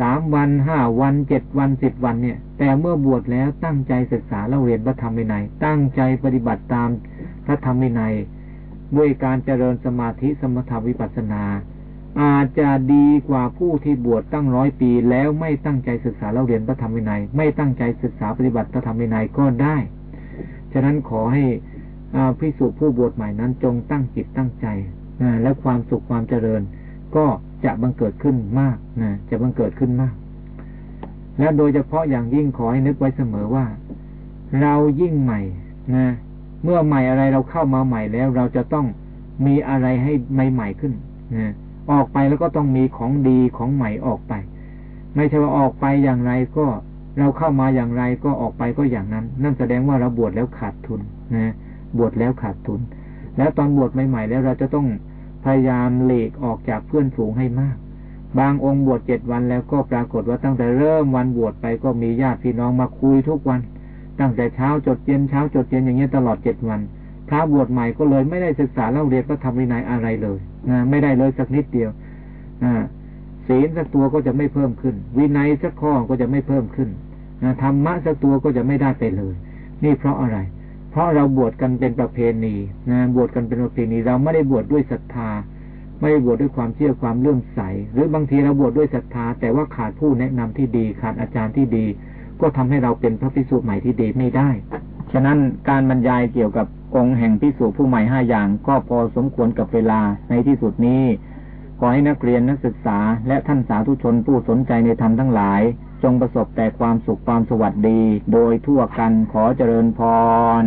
สามวันห้าวันเจ็ดวันสิบวันเนี่ย แต่เมื่อบวชแล้วตั้งใจศึกษาเล่าเรียนพระธรรมวินัย ตั้งใจปฏิบัติตามพระธรรมวินัย ด้วยการเจริญสมาธิสมถวิปัสนา อาจจะดีกว่าผู้ที่บวชตั้งร้อยปี แล้วไม่ตั้งใจศึกษาเล่าเรียนพระธรรมวินัย ไม่ตั้งใจศึกษาปฏิบัติพระธรรมวินัยก็ได้ ฉะนั้นขอให้พิสูจผู้บวชใหม่นั้นจงตั้งจิตตั้งใจนะและความสุขความเจริญ ก็จะบังเกิดขึ้นมากนะจะบังเกิดขึ้นมาก และโดยเฉพาะอย่างยิ่งขอให้นึกไว้เสมอว่า เรายิ่งใหม่นะเมื่อใหม่อะไรเราเข้ามาใหม่แล้ว เราจะต้องมีอะไรให้ใหม่ๆขึ้นนะออกไปแล้วก็ต้องมีของดีของใหม่ออกไป ไม่ใช่ว่าออกไปอย่างไรก็ เราเข้ามาอย่างไรก็ออกไปก็อย่างนั้น นั่นแสดงว่าเราบวชแล้วขาดทุนนะบวชแล้วขาดทุน แล้วตอนบวชใหม่ๆ แล้วเราจะต้องพยายามหลีกออกจากเพื่อนฝูงให้มาก บางองค์บวชเจ็ดวันแล้วก็ปรากฏว่าตั้งแต่เริ่มวันบวชไปก็มีญาติพี่น้องมาคุยทุกวัน ตั้งแต่เช้าจดเย็นเช้าจดเย็นอย่างเงี้ยตลอดเจ็ดวัน พระบวชใหม่ก็เลยไม่ได้ศึกษาเล่าเรียนพระธรรมวินัยอะไรเลยนะไม่ได้เลยสักนิดเดียวอ่าศีลสักตัวก็จะไม่เพิ่มขึ้น วินัยสักข้อก็จะไม่เพิ่มขึ้น ธรรมะสักตัวก็จะไม่ได้ไปเลย นี่เพราะอะไร เพราะเราบวชกันเป็นประเพณีนะบวชกันเป็นประเพณี เราไม่ได้บวชดด้วยศรัทธา ไม่ได้บวชดด้วยความเชื่อความเลื่อมใส หรือบางทีเราบวชดด้วยศรัทธา แต่ว่าขาดผู้แนะนำที่ดี ขาดอาจารย์ที่ดี ก็ทำให้เราเป็นพระภิกษุใหม่ที่ดีไม่ได้ ฉะนั้นการบรรยายเกี่ยวกับองค์แห่งภิกษุผู้ใหม่ห้าอย่าง ก็พอสมควรกับเวลาในที่สุดนี้ขอให้นักเรียนนักศึกษา และท่านสาธุชนผู้สนใจในธรรมทั้งหลาย จงประสบแต่ความสุขความสวัสดี โดยทั่วกันขอเจริญพร